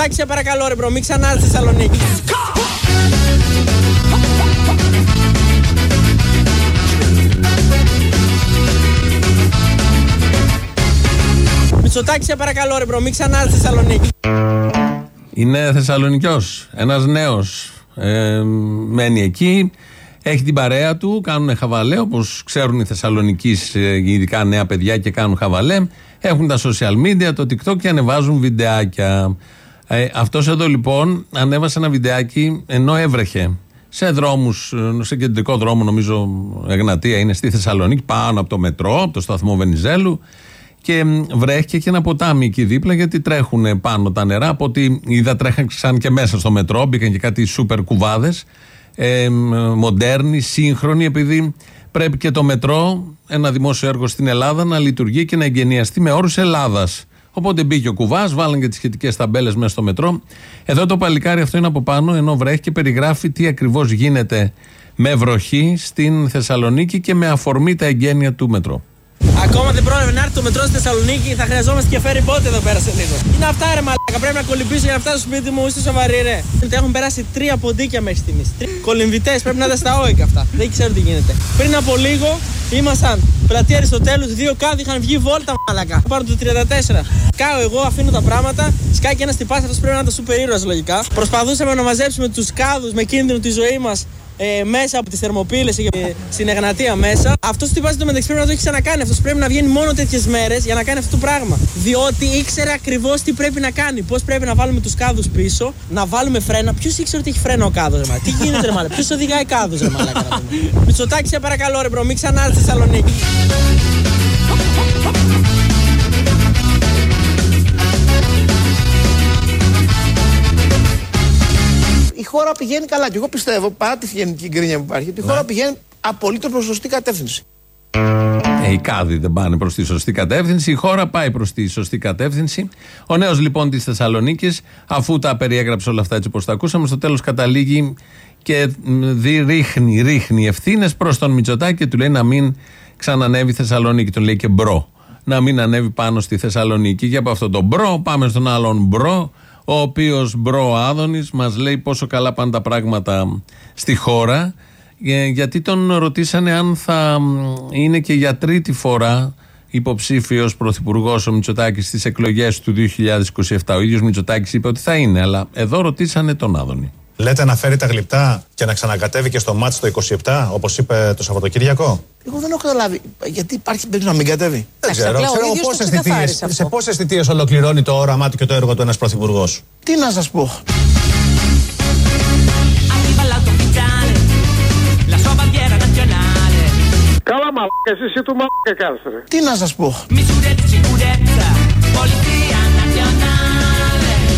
Μητσοτάκη, σε παρακαλώ, ρε bro, μην ξανά στη Θεσσαλονίκη. Μητσοτάκη, σε παρακαλώ, ρε bro, μην ξανά στη Θεσσαλονίκη. Είναι Θεσσαλονικιός. Ένας νέος. Ε, μένει εκεί. Έχει την παρέα του. Κάνουν χαβαλέ όπως ξέρουν οι Θεσσαλονικοί, ε, ειδικά νέα παιδιά και κάνουν χαβαλέ. Έχουν τα social media, το TikTok και ανεβάζουν βιντεάκια. Ε, Αυτός εδώ λοιπόν ανέβασε ένα βιντεάκι ενώ έβρεχε σε δρόμους, ε, σε κεντρικό δρόμο, νομίζω Εγνατία είναι στη Θεσσαλονίκη, πάνω από το μετρό, από το σταθμό Βενιζέλου. Και βρέχει και ένα ποτάμι εκεί δίπλα, γιατί τρέχουν πάνω τα νερά. Από ό,τι είδα, τρέχαν και μέσα στο μετρό, μπήκαν και κάτι σούπερ κουβάδες. Ε, μοντέρνοι, σύγχρονοι, επειδή πρέπει και το μετρό, ένα δημόσιο έργο στην Ελλάδα, να λειτουργεί και να εγκαινιαστεί με όρους Ελλάδας. Οπότε μπήκε ο κουβάς, βάλαν και τις σχετικές ταμπέλες μέσα στο μετρό. Εδώ το παλικάρι αυτό είναι από πάνω, ενώ βρέχει και περιγράφει τι ακριβώς γίνεται με βροχή στην Θεσσαλονίκη και με αφορμή τα εγγένεια του μετρό. Ακόμα δεν πρόλαβε να έρθει το μετρό στη Θεσσαλονίκη. Θα χρειαζόμαστε και φέρει πότε εδώ πέρα σε λίγο. Είναι αυτά ρε μαλάκα. Πρέπει να κολυμπήσω για να φτάσω στο σπίτι μου. Είστε σοβαροί ρε. Έχουν περάσει τρία ποντίκια μέχρι στιγμής. Κολυμβητές πρέπει να τα στα όικα αυτά. Δεν ξέρω τι γίνεται. Πριν από λίγο ήμασταν πλατεία Αριστοτέλου. Δύο κάδοι είχαν βγει βόλτα μαλάκα. Πάρω το 34. Κάω εγώ, αφήνω τα πράγματα. Σκάει και ένας τυπάς. Αυτός πρέπει να είναι το σούπερ ήρωα λογικά. Προσπαθούσαμε να μαζέψουμε τους κάδους με κίνδυνο τη ζωή μας ε, μέσα από τις θερμοπύλες και ε, στην Εγνατία μέσα. Αυτός το τυπάζει το μεταξύ πρέπει να το έχει ξανακάνει. Αυτός πρέπει να βγαίνει μόνο τέτοιες μέρες για να κάνει αυτό το πράγμα. Διότι ήξερε ακριβώς τι πρέπει να κάνει. Πώς πρέπει να βάλουμε τους κάδους πίσω, να βάλουμε φρένα. Ποιος ήξερε ότι έχει φρένα ο κάδος, ρε Τι γίνεται, ρε Ποιος οδηγάει κάδο, ρε Μαλάκα. Μητσοτάκη, σε παρακαλώ, ρε bro, μην ξανά στη Θεσσαλονίκη. Χώρα πηγαίνει καλά. Και εγώ πιστεύω, παρά τη γενική γκρίνια που υπάρχει, ότι η χώρα πηγαίνει απολύτως προς σωστή κατεύθυνση. Ε, οι κάδοι δεν πάνε προς τη σωστή κατεύθυνση. Η χώρα πάει προς τη σωστή κατεύθυνση. Ο νέος λοιπόν της Θεσσαλονίκης, αφού τα περιέγραψε όλα αυτά έτσι όπως τα ακούσαμε, στο τέλος καταλήγει και δι, ρίχνει, ρίχνει ευθύνες προς τον Μητσοτάκη και του λέει να μην ξανανέβει Θεσσαλονίκη. Τον λέει και bro. Να μην ανέβει πάνω στη Θεσσαλονίκη. Και από αυτό τον bro πάμε στον άλλον bro, ο οποίος bro Άδωνης μας λέει πόσο καλά πάνε τα πράγματα στη χώρα. Ε, γιατί τον ρωτήσανε αν θα είναι και για τρίτη φορά υποψήφιος πρωθυπουργός ο Μητσοτάκης στις εκλογές του 2027. Ο ίδιος Μητσοτάκης είπε ότι θα είναι, αλλά εδώ ρωτήσανε τον Άδωνη. Λέτε να φέρει τα γλυπτά και να ξανακατέβει και στο μάτι το 27, όπως είπε το Σαββατοκύριακο; Εγώ δεν έχω καταλάβει. Γιατί υπάρχει περίπτωση να μην κατέβει; Δεν ξέρω. ξέρω πόσες θητείες, σε πόσες θητείες ολοκληρώνει το όραμά του και το έργο του ένας πρωθυπουργός; Τι να σας πω. Καλά μαλάκα, εσύ του μαλάκα κάρθρε. Τι να σας πω.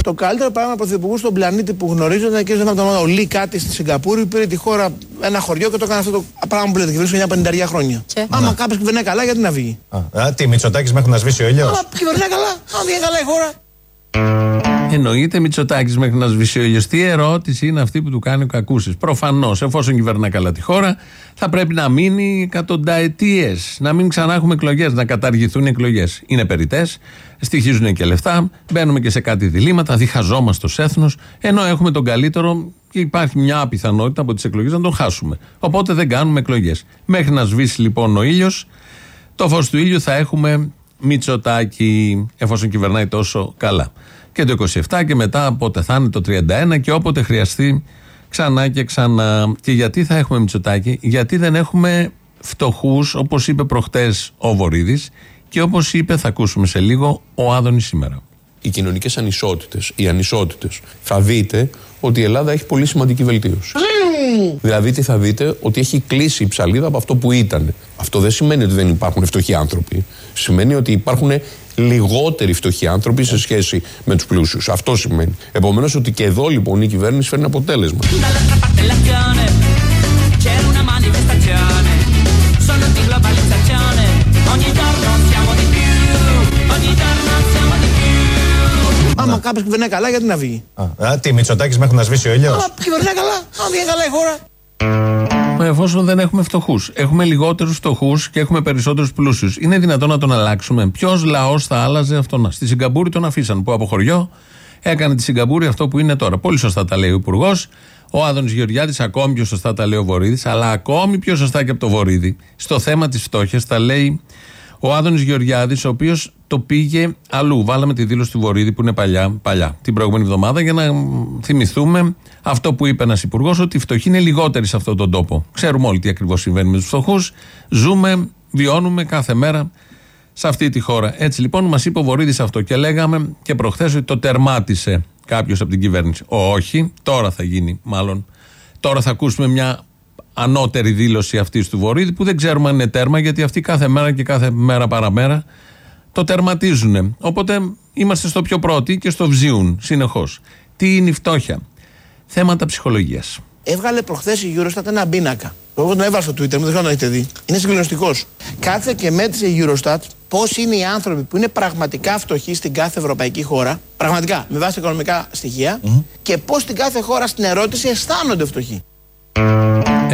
Το καλύτερο πράγμα πρωθυπουργού στον πλανήτη που γνωρίζω ήταν και ο Λί κάτι στη Σιγκαπούρη. Πήρε τη χώρα ένα χωριό και το έκανε αυτό το πράγμα που λέτε και βρίσκεται μια πενταριά χρόνια. Και; Άμα ναι. κάποιος κυβερνάει καλά, γιατί να βγει; Α, τι, Μητσοτάκης μέχρι να σβήσει ο ήλιος; Άμα κυβερνάει καλά, αν βγει καλά η χώρα. Εννοείται Μητσοτάκης μέχρι να σβήσει ο ήλιος. Τι ερώτηση είναι αυτή που του κάνει ο Κακούσης; Προφανώς, εφόσον κυβερνά καλά τη χώρα, θα πρέπει να μείνει εκατονταετίες. Να μην ξανά έχουμε εκλογές, να καταργηθούν οι εκλογές. Είναι περιτέ, στοιχίζουν και λεφτά, μπαίνουμε και σε κάτι διλήμματα, διχαζόμαστε ως έθνος, ενώ έχουμε τον καλύτερο και υπάρχει μια πιθανότητα από τις εκλογές να τον χάσουμε. Οπότε δεν κάνουμε εκλογές. Μέχρι να σβήσει λοιπόν ο ήλιος, το φως του ήλιου θα έχουμε Μητσοτάκη, εφόσον κυβερνάει τόσο καλά. Και το 27 και μετά πότε θα είναι το 31 και όποτε χρειαστεί ξανά και ξανά. Και γιατί θα έχουμε Μητσοτάκη, γιατί δεν έχουμε φτωχούς, όπως είπε προχτές ο Βορύδης και όπως είπε, θα ακούσουμε σε λίγο, ο Άδωνης σήμερα. Οι κοινωνικές ανισότητες, οι ανισότητες, θα δείτε ότι η Ελλάδα έχει πολύ σημαντική βελτίωση. Δηλαδή, τι θα δείτε, ότι έχει κλείσει η ψαλίδα από αυτό που ήταν. Αυτό δεν σημαίνει ότι δεν υπάρχουν φτωχοί άνθρωποι. Σημαίνει ότι υπάρχουν λιγότεροι φτωχοί άνθρωποι σε σχέση με τους πλούσιους. Αυτό σημαίνει. Επομένως, ότι και εδώ λοιπόν η κυβέρνηση φέρνει αποτέλεσμα. Άμα κάποιο κυβερνάει καλά, γιατί να βγει. Α, τι, Μητσοτάκης μέχρι να σβήσει ο ήλιος; Άμα κυβερνάει καλά, αν βγει καλά η χώρα. Εφόσον δεν έχουμε φτωχούς. Έχουμε λιγότερους φτωχούς και έχουμε περισσότερους πλούσιους. Είναι δυνατόν να τον αλλάξουμε; Ποιος λαός θα άλλαζε αυτόν. Στη Σιγκαπούρη τον αφήσαν που από χωριό Έκανε τη Σιγκαπούρη αυτό που είναι τώρα. Πολύ σωστά τα λέει ο Υπουργός. Ο Άδωνης Γεωργιάδη, ακόμη πιο σωστά τα λέει ο Βορύδης, αλλά ακόμη πιο σωστά και από το Βορύδη. Στο θέμα της φτώχειας τα λέει ο Άδωνης Γεωργιάδης, ο οποίος το πήγε αλλού. Βάλαμε τη δήλωση του Βορύδη που είναι παλιά, παλιά την προηγούμενη εβδομάδα για να θυμηθούμε αυτό που είπε ένας υπουργός, ότι η φτωχή είναι λιγότερη σε αυτόν τον τόπο. Ξέρουμε όλοι τι ακριβώς συμβαίνει με τους φτωχούς. Ζούμε, βιώνουμε κάθε μέρα σε αυτή τη χώρα. Έτσι λοιπόν μας είπε ο Βορύδης αυτό και λέγαμε και προχθές ότι το τερμάτισε κάποιος από την κυβέρνηση. Όχι, τώρα θα γίνει μάλλον. Τώρα θα ακούσουμε μια ανώτερη δήλωση αυτής του Βορύδη που δεν ξέρουμε αν είναι τέρμα γιατί αυτοί κάθε μέρα και κάθε μέρα παραμέρα το τερματίζουν. Οπότε είμαστε στο πιο πρώτοι και στο βζίουν συνεχώς. Τι είναι η φτώχεια; Θέματα ψυχολογίας. Έβγαλε προχθές η Eurostat ένα πίνακα. Εγώ τον έβαλα στο Twitter μου, δεν ξέρω αν έχετε δει. Είναι συγκλονιστικός. Κάθε και μέτρησε η Eurostat πώς είναι οι άνθρωποι που είναι πραγματικά φτωχοί στην κάθε ευρωπαϊκή χώρα. Πραγματικά, με βάση οικονομικά στοιχεία. Και πώς στην κάθε χώρα στην ερώτηση αισθάνονται φτωχοί.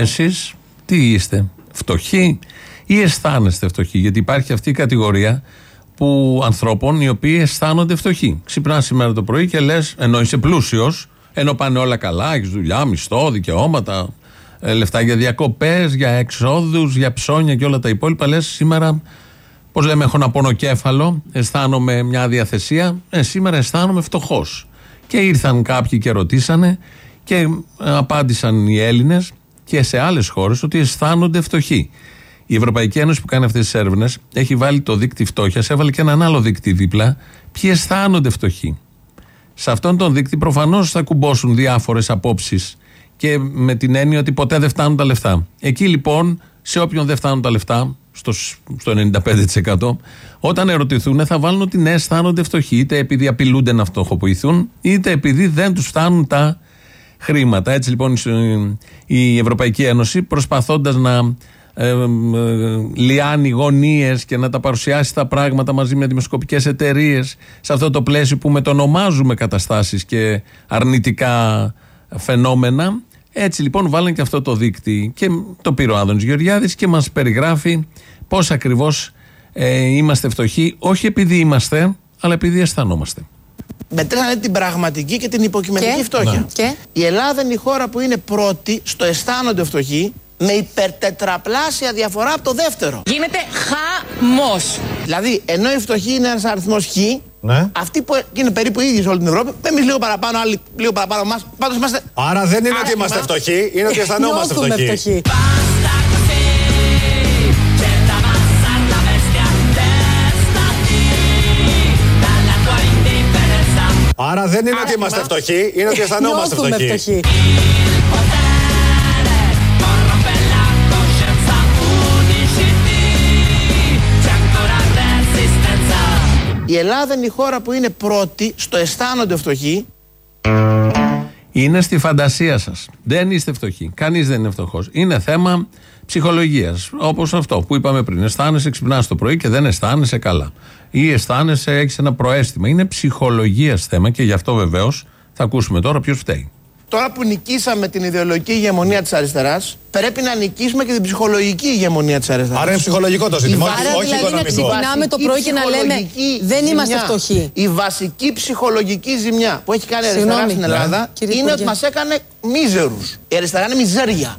Εσείς τι είστε, φτωχοί ή αισθάνεστε φτωχοί, Γιατί υπάρχει αυτή η κατηγορία που ανθρώπων οι οποίοι αισθάνονται φτωχοί. Ξυπνάς σήμερα το πρωί και λες, ενώ είσαι πλούσιος, ενώ πάνε όλα καλά, έχεις δουλειά, μισθό, δικαιώματα, ε, λεφτά για διακοπές, για εξόδους, για ψώνια και όλα τα υπόλοιπα. Λες σήμερα, πώς λέμε, έχω ένα πονοκέφαλο, αισθάνομαι μια διαθεσία. Ε, σήμερα αισθάνομαι φτωχός. Και ήρθαν κάποιοι και ρωτήσανε και ε, απάντησαν οι Έλληνες και σε άλλες χώρες ότι αισθάνονται φτωχοί. Η Ευρωπαϊκή Ένωση που κάνει αυτές τις έρευνες έχει βάλει το δίκτυο φτώχειας, έβαλε και έναν άλλο δίκτυο δίπλα. Ποιοι αισθάνονται φτωχοί; Σε αυτόν τον δίκτυο προφανώς θα κουμπώσουν διάφορες απόψεις και με την έννοια ότι ποτέ δεν φτάνουν τα λεφτά. Εκεί λοιπόν, σε όποιον δεν φτάνουν τα λεφτά, στο, στο 95%, όταν ερωτηθούν θα βάλουν ότι ναι, αισθάνονται φτωχοί, είτε επειδή απειλούνται να φτωχοποιηθούν, είτε επειδή δεν τους φτάνουν τα χρήματα. Έτσι λοιπόν η Ευρωπαϊκή Ένωση προσπαθώντας να ε, ε, λιάνει γωνίες και να τα παρουσιάσει τα πράγματα μαζί με δημοσκοπικές εταιρείες σε αυτό το πλαίσιο που μετονομάζουμε καταστάσεις και αρνητικά φαινόμενα. Έτσι λοιπόν βάλανε και αυτό το δίκτυο και το πήρε ο Άδωνης Γεωργιάδης και μας περιγράφει πώς ακριβώς ε, είμαστε φτωχοί, όχι επειδή είμαστε, αλλά επειδή αισθανόμαστε. Μετράνε την πραγματική και την υποκειμενική φτώχεια. Και; Η Ελλάδα είναι η χώρα που είναι πρώτη στο αισθάνονται φτωχοί με υπερτετραπλάσια διαφορά από το δεύτερο. Γίνεται χαμός. Δηλαδή, ενώ η φτωχή είναι ένας αριθμός χ, Ναι. αυτοί που είναι περίπου ίδιοι σε όλη την Ευρώπη, εμείς λίγο παραπάνω, άλλοι λίγο παραπάνω εμάς. Πάντως είμαστε. Άρα δεν είναι ότι άσχημα. είμαστε φτωχοί, είναι ότι αισθανόμαστε Νιώθουμε φτωχοί. φτωχοί. Άρα δεν είναι ότι Άσχημα. είμαστε φτωχοί, είναι ότι αισθανόμαστε Νιώθουμε φτωχοί. φτωχοί. Η Ελλάδα είναι η χώρα που είναι πρώτη στο αισθάνονται φτωχοί. Είναι στη φαντασία σας. Δεν είστε φτωχοί. Κανείς δεν είναι φτωχός. Είναι θέμα ψυχολογίας. Όπως αυτό που είπαμε πριν. Αισθάνεσαι, ξυπνάς το πρωί και δεν αισθάνεσαι καλά. Ή αισθάνεσαι, έχεις ένα προαίσθημα. Είναι ψυχολογίας θέμα και γι' αυτό βεβαίως θα ακούσουμε τώρα ποιος φταίει. Τώρα που νικήσαμε την ιδεολογική ηγεμονία της αριστεράς, πρέπει να νικήσουμε και την ψυχολογική ηγεμονία της αριστεράς. Άρα είναι ψυχολογικό το ζήτημα, Η όχι, Άρα όχι δηλαδή να οικονομικό. ξυπνάμε το πρωί και να λέμε δεν είμαστε φτωχοί. Η βασική ψυχολογική ζημιά που έχει κάνει η αριστερά Συγγνώμη. στην Ελλάδα Ναι. Κύριε είναι ότι Υπουργέ. μας έκανε μίζερους. Η αριστερά είναι μιζέρια.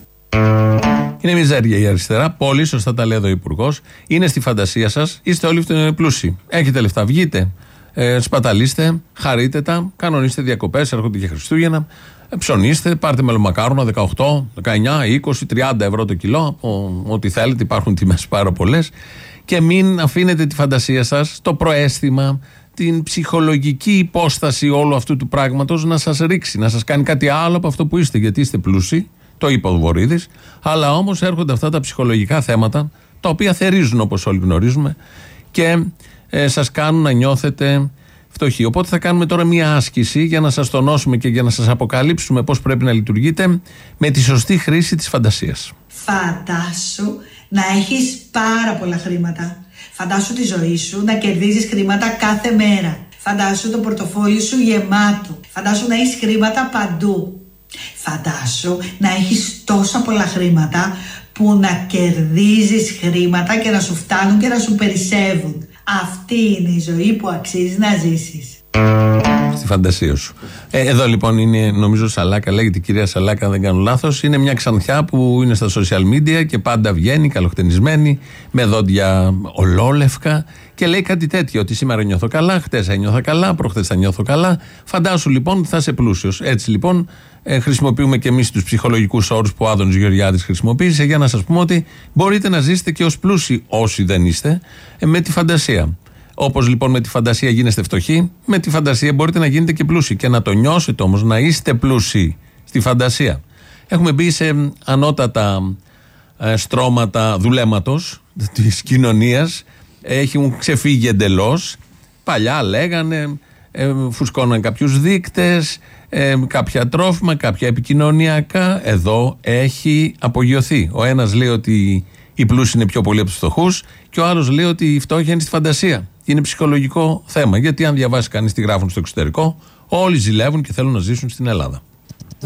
Είναι μιζέρια η αριστερά. Πολύ σωστά τα λέει εδώ ο Υπουργός. Είναι στη φαντασία σας. Είστε όλοι φτω- πλούσιοι. Έχετε λεφτά. Βγείτε. Ε, σπαταλίστε. Χαρείτε τα. Κανονίστε διακοπές. Έρχονται και Χριστούγεννα. Ε, ψωνίστε. Πάρτε μελομακάρονα 18, 19, 20, 30 ευρώ το κιλό. Ο, ό,τι θέλετε. Υπάρχουν τιμές πάρα πολλές. Και μην αφήνετε τη φαντασία σας, το προαίσθημα, την ψυχολογική υπόσταση όλου αυτού του πράγματος να σας ρίξει, να σας κάνει κάτι άλλο από αυτό που είστε. Γιατί είστε πλούσιοι, το είπε ο Βορύδης, αλλά όμως έρχονται αυτά τα ψυχολογικά θέματα, τα οποία θερίζουν όπως όλοι γνωρίζουμε και ε, σας κάνουν να νιώθετε φτωχοί. Οπότε θα κάνουμε τώρα μία άσκηση για να σας τονώσουμε και για να σας αποκαλύψουμε πώς πρέπει να λειτουργείτε με τη σωστή χρήση της φαντασίας. Φαντάσου να έχεις πάρα πολλά χρήματα. Φαντάσου τη ζωή σου να κερδίζεις χρήματα κάθε μέρα. Φαντάσου το πορτοφόλι σου γεμάτο. Φαντάσου να έχεις χρήματα παντού. Φαντάσου να έχεις τόσα πολλά χρήματα που να κερδίζεις χρήματα και να σου φτάνουν και να σου περισσεύουν. Αυτή είναι η ζωή που αξίζει να ζήσεις. Στη φαντασία σου. Ε, εδώ λοιπόν είναι, νομίζω, Σαλάκα, λέγεται η κυρία Σαλάκα, αν δεν κάνω λάθος. Είναι μια ξανθιά που είναι στα social media και πάντα βγαίνει καλοχτενισμένη, με δόντια ολόλευκα και λέει κάτι τέτοιο. Ότι σήμερα νιώθω καλά, χτες ένιωθα καλά, προχθές θα νιώθω καλά. Φαντάσου λοιπόν θα είσαι πλούσιος. Έτσι λοιπόν ε, χρησιμοποιούμε και εμείς τους ψυχολογικούς όρους που ο Άδωνης Γεωργιάδης χρησιμοποίησε για να σας πούμε ότι μπορείτε να ζήσετε και ως πλούσιοι όσοι δεν είστε ε, με τη φαντασία. Όπως λοιπόν με τη φαντασία γίνεστε φτωχοί, με τη φαντασία μπορείτε να γίνετε και πλούσιοι. Και να το νιώσετε όμως, να είστε πλούσιοι στη φαντασία. Έχουμε μπει σε ανώτατα ε, στρώματα δουλέματος της κοινωνίας. Έχουν ξεφύγει εντελώς. Παλιά λέγανε, ε, φουσκώναν κάποιους δείκτες, ε, κάποια τρόφιμα, κάποια επικοινωνιακά. Εδώ έχει απογειωθεί. Ο ένας λέει ότι οι πλούσιοι είναι πιο πολλοί από τους φτωχούς και ο άλλος λέει ότι η φτώχεια είναι στη φαντασία. Είναι ψυχολογικό θέμα. Γιατί αν διαβάσει κανείς τι γράφουν στο εξωτερικό, όλοι ζηλεύουν και θέλουν να ζήσουν στην Ελλάδα.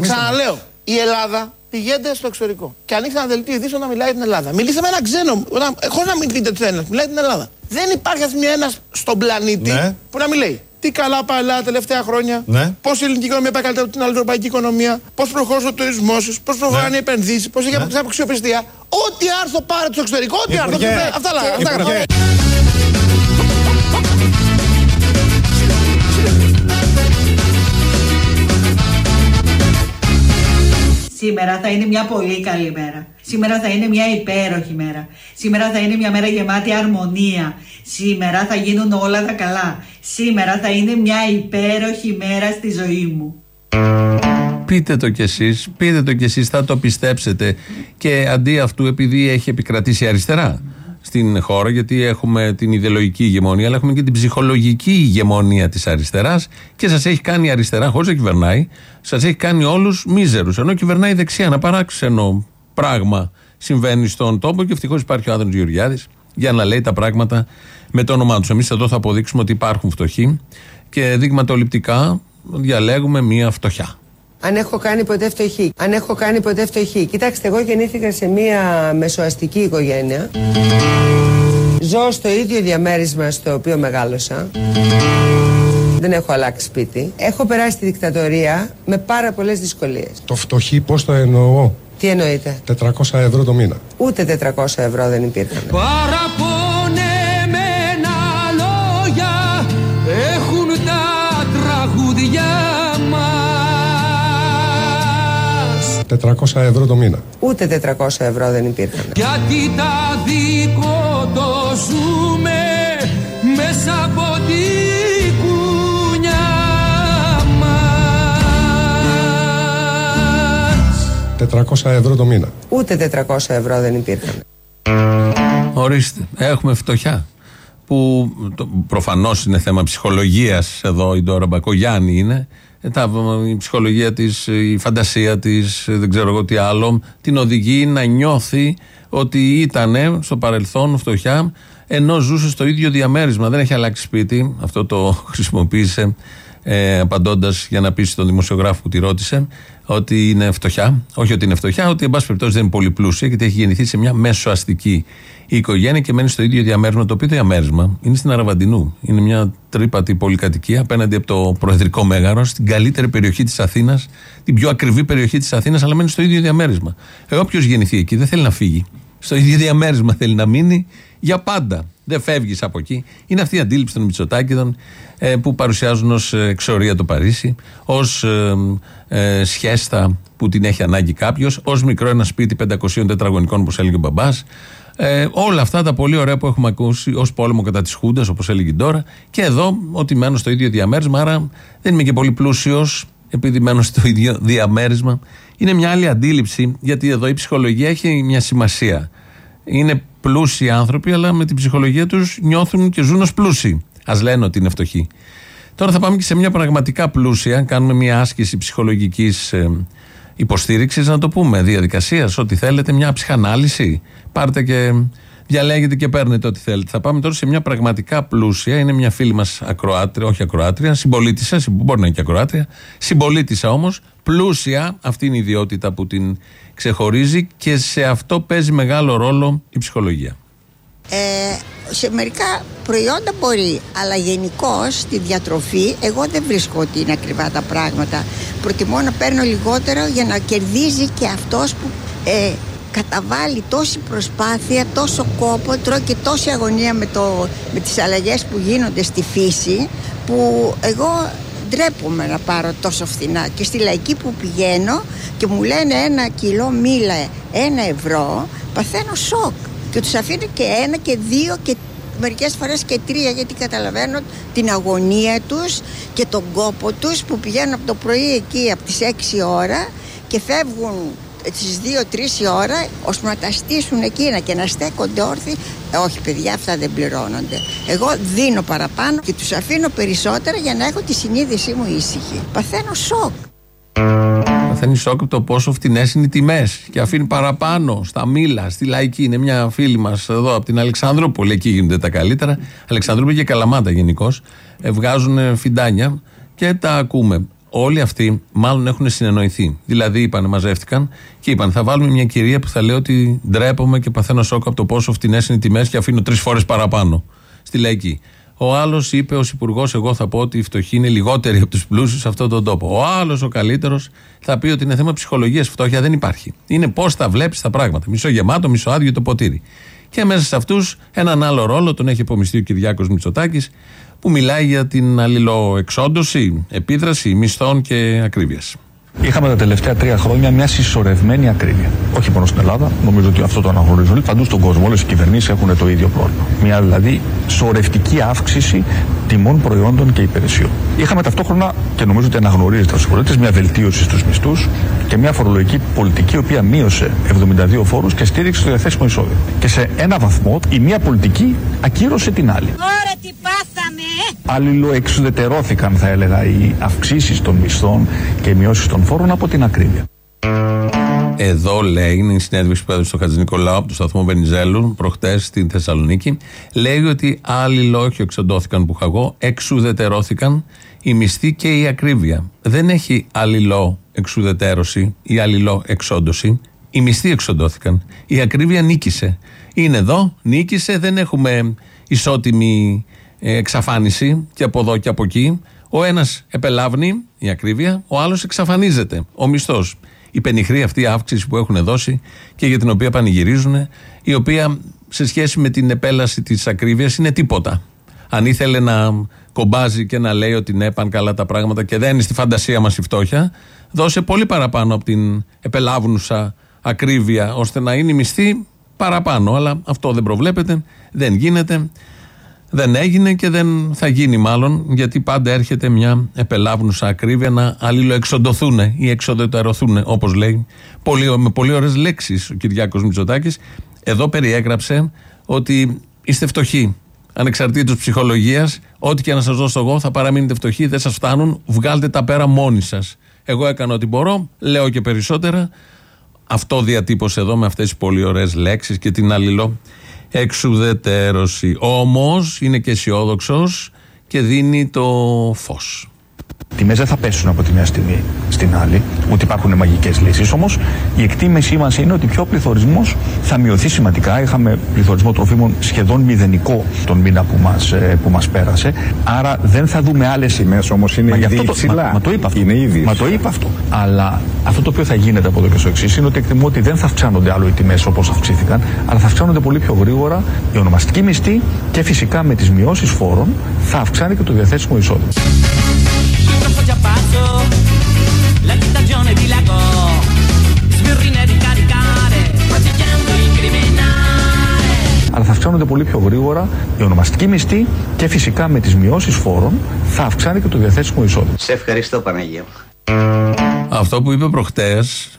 Ξαναλέω, η Ελλάδα πηγαίνετε στο εξωτερικό και ανοίξτε ένα δελτίο ειδήσεων να μιλάει την Ελλάδα. Μιλήστε με έναν ξένο, χωρίς να μην πείτε του ένας, μιλάει την Ελλάδα. Δεν υπάρχει ένας στον πλανήτη Ναι. που να μιλάει. Τι καλά πάει η Ελλάδα τα τελευταία χρόνια. Ναι. Πώς η ελληνική οικονομία πάει καλύτερα από την άλλη ευρωπαϊκή οικονομία. Πώς προχώρησε ο τουρισμός τη. Πώς προχωράνε Ναι. οι επενδύσεις. Πώς έχει Ναι. αποκτήσει αξιοπιστία. Ό,τι άρθρο πάρε στο εξωτερικό, ό,τι άρθρο. Υπουργέ, δεν- Αυτά λέγα. Σήμερα θα είναι μια πολύ καλή μέρα. Σήμερα θα είναι μια υπέροχη μέρα. Σήμερα θα είναι μια μέρα γεμάτη αρμονία. Σήμερα θα γίνουν όλα τα καλά. Σήμερα θα είναι μια υπέροχη μέρα στη ζωή μου. Πείτε το κι εσείς, πείτε το κι εσείς, θα το πιστέψετε. Και αντί αυτού, επειδή έχει επικρατήσει αριστερά στην χώρα, γιατί έχουμε την ιδεολογική ηγεμονία, αλλά έχουμε και την ψυχολογική ηγεμονία της αριστεράς και σας έχει κάνει αριστερά, χωρίς να κυβερνάει, σας έχει κάνει όλους μίζερους. Ενώ κυβερνάει η δεξιά, ένα παράξενο πράγμα συμβαίνει στον τόπο και ευτυχώς υπάρχει ο Άδωνος Γεωργιάδης για να λέει τα πράγματα με το όνομά τους. Εμείς εδώ θα αποδείξουμε ότι υπάρχουν φτωχοί και δειγματοληπτικά διαλέγουμε μία φτωχιά. Αν έχω κάνει ποτέ φτωχή. Αν έχω κάνει ποτέ φτωχή. Κοιτάξτε, εγώ γεννήθηκα σε μία μεσοαστική οικογένεια. Ζω στο ίδιο διαμέρισμα στο οποίο μεγάλωσα. Δεν έχω αλλάξει σπίτι. Έχω περάσει τη δικτατορία με πάρα πολλές δυσκολίες. Το φτωχή πώς το εννοώ; Τι εννοείτε; 400 ευρώ το μήνα. Ούτε 400 ευρώ δεν υπήρχαν. Παραπονεμένα 400 ευρώ το μήνα. Ούτε 400 ευρώ δεν υπήρχαν. Γιατί τα δικό το ζούμε μέσα από τη κουνιά μας 400 ευρώ το μήνα. Ούτε 400 ευρώ δεν υπήρχαν. Ορίστε, έχουμε φτωχιά. Που προφανώς είναι θέμα ψυχολογίας εδώ η Ντόρα Μπακογιάννη είναι. Ε, τα, η ψυχολογία της, η φαντασία της, δεν ξέρω εγώ τι άλλο, την οδηγεί να νιώθει ότι ήταν στο παρελθόν φτωχιά ενώ ζούσε στο ίδιο διαμέρισμα. Δεν έχει αλλάξει σπίτι. Αυτό το χρησιμοποίησε ε, απαντώντας για να πείσει τον δημοσιογράφο που τη ρώτησε ότι είναι φτωχιά. Όχι ότι είναι φτωχιά, ότι εν πάση περιπτώσει δεν είναι πολύ πλούσια, γιατί έχει γεννηθεί σε μια μέσοαστική οικογένεια και μένει στο ίδιο διαμέρισμα. Το οποίο διαμέρισμα είναι στην Αραβαντινού. Είναι μια τρύπατη πολυκατοικία απέναντι από το Προεδρικό Μέγαρο, στην καλύτερη περιοχή της Αθήνας, την πιο ακριβή περιοχή της Αθήνας, αλλά μένει στο ίδιο διαμέρισμα. Ε, Όποιος γεννηθεί εκεί δεν θέλει να φύγει. Στο ίδιο διαμέρισμα θέλει να μείνει για πάντα. Δεν φεύγεις από εκεί. Είναι αυτή η αντίληψη των Μητσοτάκηδων ε, που παρουσιάζουν ως εξορία το Παρίσι, ως ε, ε, σχέστα που την έχει ανάγκη κάποιος, ως μικρό ένα σπίτι 500 τετραγωνικών, όπως έλεγε ο μπαμπάς. Ε, όλα αυτά τα πολύ ωραία που έχουμε ακούσει ως πόλεμο κατά της Χούντας, όπως έλεγε τώρα. Και εδώ, ότι μένω στο ίδιο διαμέρισμα, άρα δεν είμαι και πολύ πλούσιος, επειδή μένω στο ίδιο διαμέρισμα. Είναι μια άλλη αντίληψη, γιατί εδώ η ψυχολογία έχει μια σημασία. Είναι πλούσιοι άνθρωποι, αλλά με την ψυχολογία τους νιώθουν και ζουν ως πλούσιοι. Α λένε ότι είναι φτωχοί. Τώρα θα πάμε και σε μια πραγματικά πλούσια, κάνουμε μια άσκηση ψυχολογικής ε, υποστήριξης, να το πούμε, διαδικασίας, ό,τι θέλετε, μια ψυχανάλυση. Πάρτε και διαλέγετε και παίρνετε ό,τι θέλετε. Θα πάμε τώρα σε μια πραγματικά πλούσια, είναι μια φίλη μας ακροάτρια, όχι ακροάτρια, συμπολίτησα, μπορεί να είναι και ακροάτρια, συμπολίτησα όμως, πλούσια, αυτή είναι η ιδιότητα που την ξεχωρίζει και σε αυτό παίζει μεγάλο ρόλο η ψυχολογία. Ε, σε μερικά προϊόντα μπορεί, αλλά γενικώ στη διατροφή εγώ δεν βρίσκω ότι είναι ακριβά τα πράγματα. Προτιμώ να παίρνω λιγότερο για να κερδίζει και αυτός που ε, καταβάλει τόση προσπάθεια, τόσο κόπο, τρώει και τόση αγωνία με, το, με τις αλλαγές που γίνονται στη φύση που εγώ ντρέπομαι να πάρω τόσο φθηνά. Και στη λαϊκή που πηγαίνω και μου λένε ένα κιλό μήλα ένα ευρώ παθαίνω σοκ. Και τους αφήνω και ένα και δύο και μερικές φορές και τρία γιατί καταλαβαίνω την αγωνία τους και τον κόπο τους που πηγαίνουν από το πρωί εκεί από τις 6 ώρα και φεύγουν στις 2-3 η ώρα ώστε να τα στήσουν εκείνα και να στέκονται όρθιοι Ε, όχι παιδιά αυτά δεν πληρώνονται εγώ δίνω παραπάνω και τους αφήνω περισσότερα για να έχω τη συνείδησή μου ήσυχη παθαίνω σοκ Παθαίνει σοκ από το πόσο φτηνές είναι οι τιμές. Και αφήνει παραπάνω στα μήλα, στη λαϊκή. Είναι μια φίλη μας εδώ από την Αλεξανδρούπολη. Εκεί γίνονται τα καλύτερα. Αλεξανδρούπολη και Καλαμάτα γενικώς. Βγάζουν φιντάνια και τα ακούμε. Όλοι αυτοί μάλλον έχουν συνεννοηθεί. Δηλαδή, είπαν, μαζεύτηκαν και είπαν: Θα βάλουμε μια κυρία που θα λέει ότι ντρέπομαι και παθαίνω σοκ από το πόσο φτηνές είναι οι τιμές και αφήνω τρεις φορές παραπάνω στη λαϊκή. Ο άλλος είπε ως υπουργός: Εγώ θα πω ότι οι φτωχοί είναι λιγότεροι από τους πλούσιους σε αυτόν τον τόπο. Ο άλλος, ο καλύτερος, θα πει ότι είναι θέμα ψυχολογίας. Φτώχεια δεν υπάρχει. Είναι πώς θα βλέπεις τα πράγματα. Μισό γεμάτο, μισό άδειο το ποτήρι. Και μέσα σε αυτούς έναν άλλο ρόλο τον έχει υπομειστεί ο Κυριάκος Μητσοτάκης που μιλάει για την αλληλοεξόντωση, επίδραση μισθών και ακρίβειας. Είχαμε τα τελευταία τρία χρόνια μια συσσωρευμένη ακρίβεια. Όχι μόνο στην Ελλάδα, νομίζω ότι αυτό το αναγνωρίζουν όλοι. Παντού στον κόσμο, όλες οι κυβερνήσεις έχουν το ίδιο πρόβλημα. Μια δηλαδή σωρευτική αύξηση τιμών προϊόντων και υπηρεσιών. Είχαμε ταυτόχρονα, και νομίζω ότι αναγνωρίζετε στου πολίτε, μια βελτίωση στους μισθούς και μια φορολογική πολιτική, η οποία μείωσε 72 φόρους και στήριξε το διαθέσιμο εισόδημα. Και σε ένα βαθμό η μία πολιτική ακύρωσε την άλλη. Ωραία, τι πάθαμε! Αλληλοεξουδετερώθηκαν, θα έλεγα, οι αυξήσεις των μισθών και οι μειώσεις των φόρων από την ακρίβεια. Εδώ λέει, είναι η συνέντευξη που έδωσε στο Χατζης Νικολάου από το σταθμό Βενιζέλου, προχτές στην Θεσσαλονίκη. Λέει ότι άλλοι λόγοι εξοντώθηκαν που είχα εγώ, εξουδετερώθηκαν η μισθή και η ακρίβεια. Δεν έχει αλληλό εξουδετερώση ή αλληλό εξόντωση. Οι μισθοί εξοντώθηκαν. Η ακρίβεια νίκησε. Είναι εδώ, νίκησε, δεν έχουμε ισότιμη ε, εξαφάνιση και από εδώ και από εκεί. Ο ένας επελάβνει, η ακρίβεια, ο άλλος εξαφανίζεται, ο μισθός. Η πενιχρή αυτή αύξηση που έχουν δώσει και για την οποία πανηγυρίζουν, η οποία σε σχέση με την επέλαση της ακρίβειας είναι τίποτα. Αν ήθελε να κομπάζει και να λέει ότι ναι, πάνε καλά τα πράγματα και δεν είναι στη φαντασία μας η φτώχεια, δώσε πολύ παραπάνω από την επελάβνουσα ακρίβεια, ώστε να είναι η μισθή παραπάνω. Αλλά αυτό δεν προβλέπεται, δεν γίνεται. Δεν έγινε και δεν θα γίνει μάλλον, γιατί πάντα έρχεται μια επελάβνουσα ακρίβεια να αλληλοεξοντωθούν ή εξοδετερωθούν, όπως λέει, πολύ, με πολύ ωραίες λέξεις ο Κυριάκος Μητσοτάκης. Εδώ περιέγραψε ότι είστε φτωχοί. Ανεξαρτήτως ψυχολογίας, ό,τι και να σας δώσω εγώ, θα παραμείνετε φτωχοί, δεν σας φτάνουν, βγάλτε τα πέρα μόνοι σας. Εγώ έκανα ό,τι μπορώ, λέω και περισσότερα. Αυτό διατύπωσε εδώ με αυτές τις πολύ ωραίες λέξεις και την αλληλό εξουδετερώση. Όμως είναι και αισιόδοξος και δίνει το φως. Τιμές δεν θα πέσουν από τη μια στιγμή στην άλλη, ούτε υπάρχουν μαγικές λύσεις. Όμως η εκτίμησή μας είναι ότι πιο ο πληθωρισμός θα μειωθεί σημαντικά. Είχαμε πληθωρισμό τροφίμων σχεδόν μηδενικό τον μήνα που μας που μας πέρασε. Άρα δεν θα δούμε άλλες τιμές όμως είναι μα, γι' ήδη αυτό το, υψηλά. μα, μα το είπα αυτό. Είναι ήδη μα το είπα αυτό. Αλλά αυτό το οποίο θα γίνεται από εδώ και στο εξής είναι ότι εκτιμώ ότι δεν θα αυξάνονται άλλο οι τιμές όπως αυξήθηκαν, αλλά θα αυξάνονται πολύ πιο γρήγορα η ονομαστική μισθή και φυσικά με τις μειώσεις φόρων θα αυξάνει και το διαθέσιμο εισόδημα. Troppo già passo, la stagione di lago, sbirrine di caricare, quasi chiamando il criminale. αλλά θα αυξάνονται πολύ πιο γρήγορα η ονομαστική μισθή και φυσικά με τις μειώσεις φόρων θα αυξάνει και το διαθέσιμο εισόδημα. Σε ευχαριστώ Παναγία. Αυτό που είπε προχτές,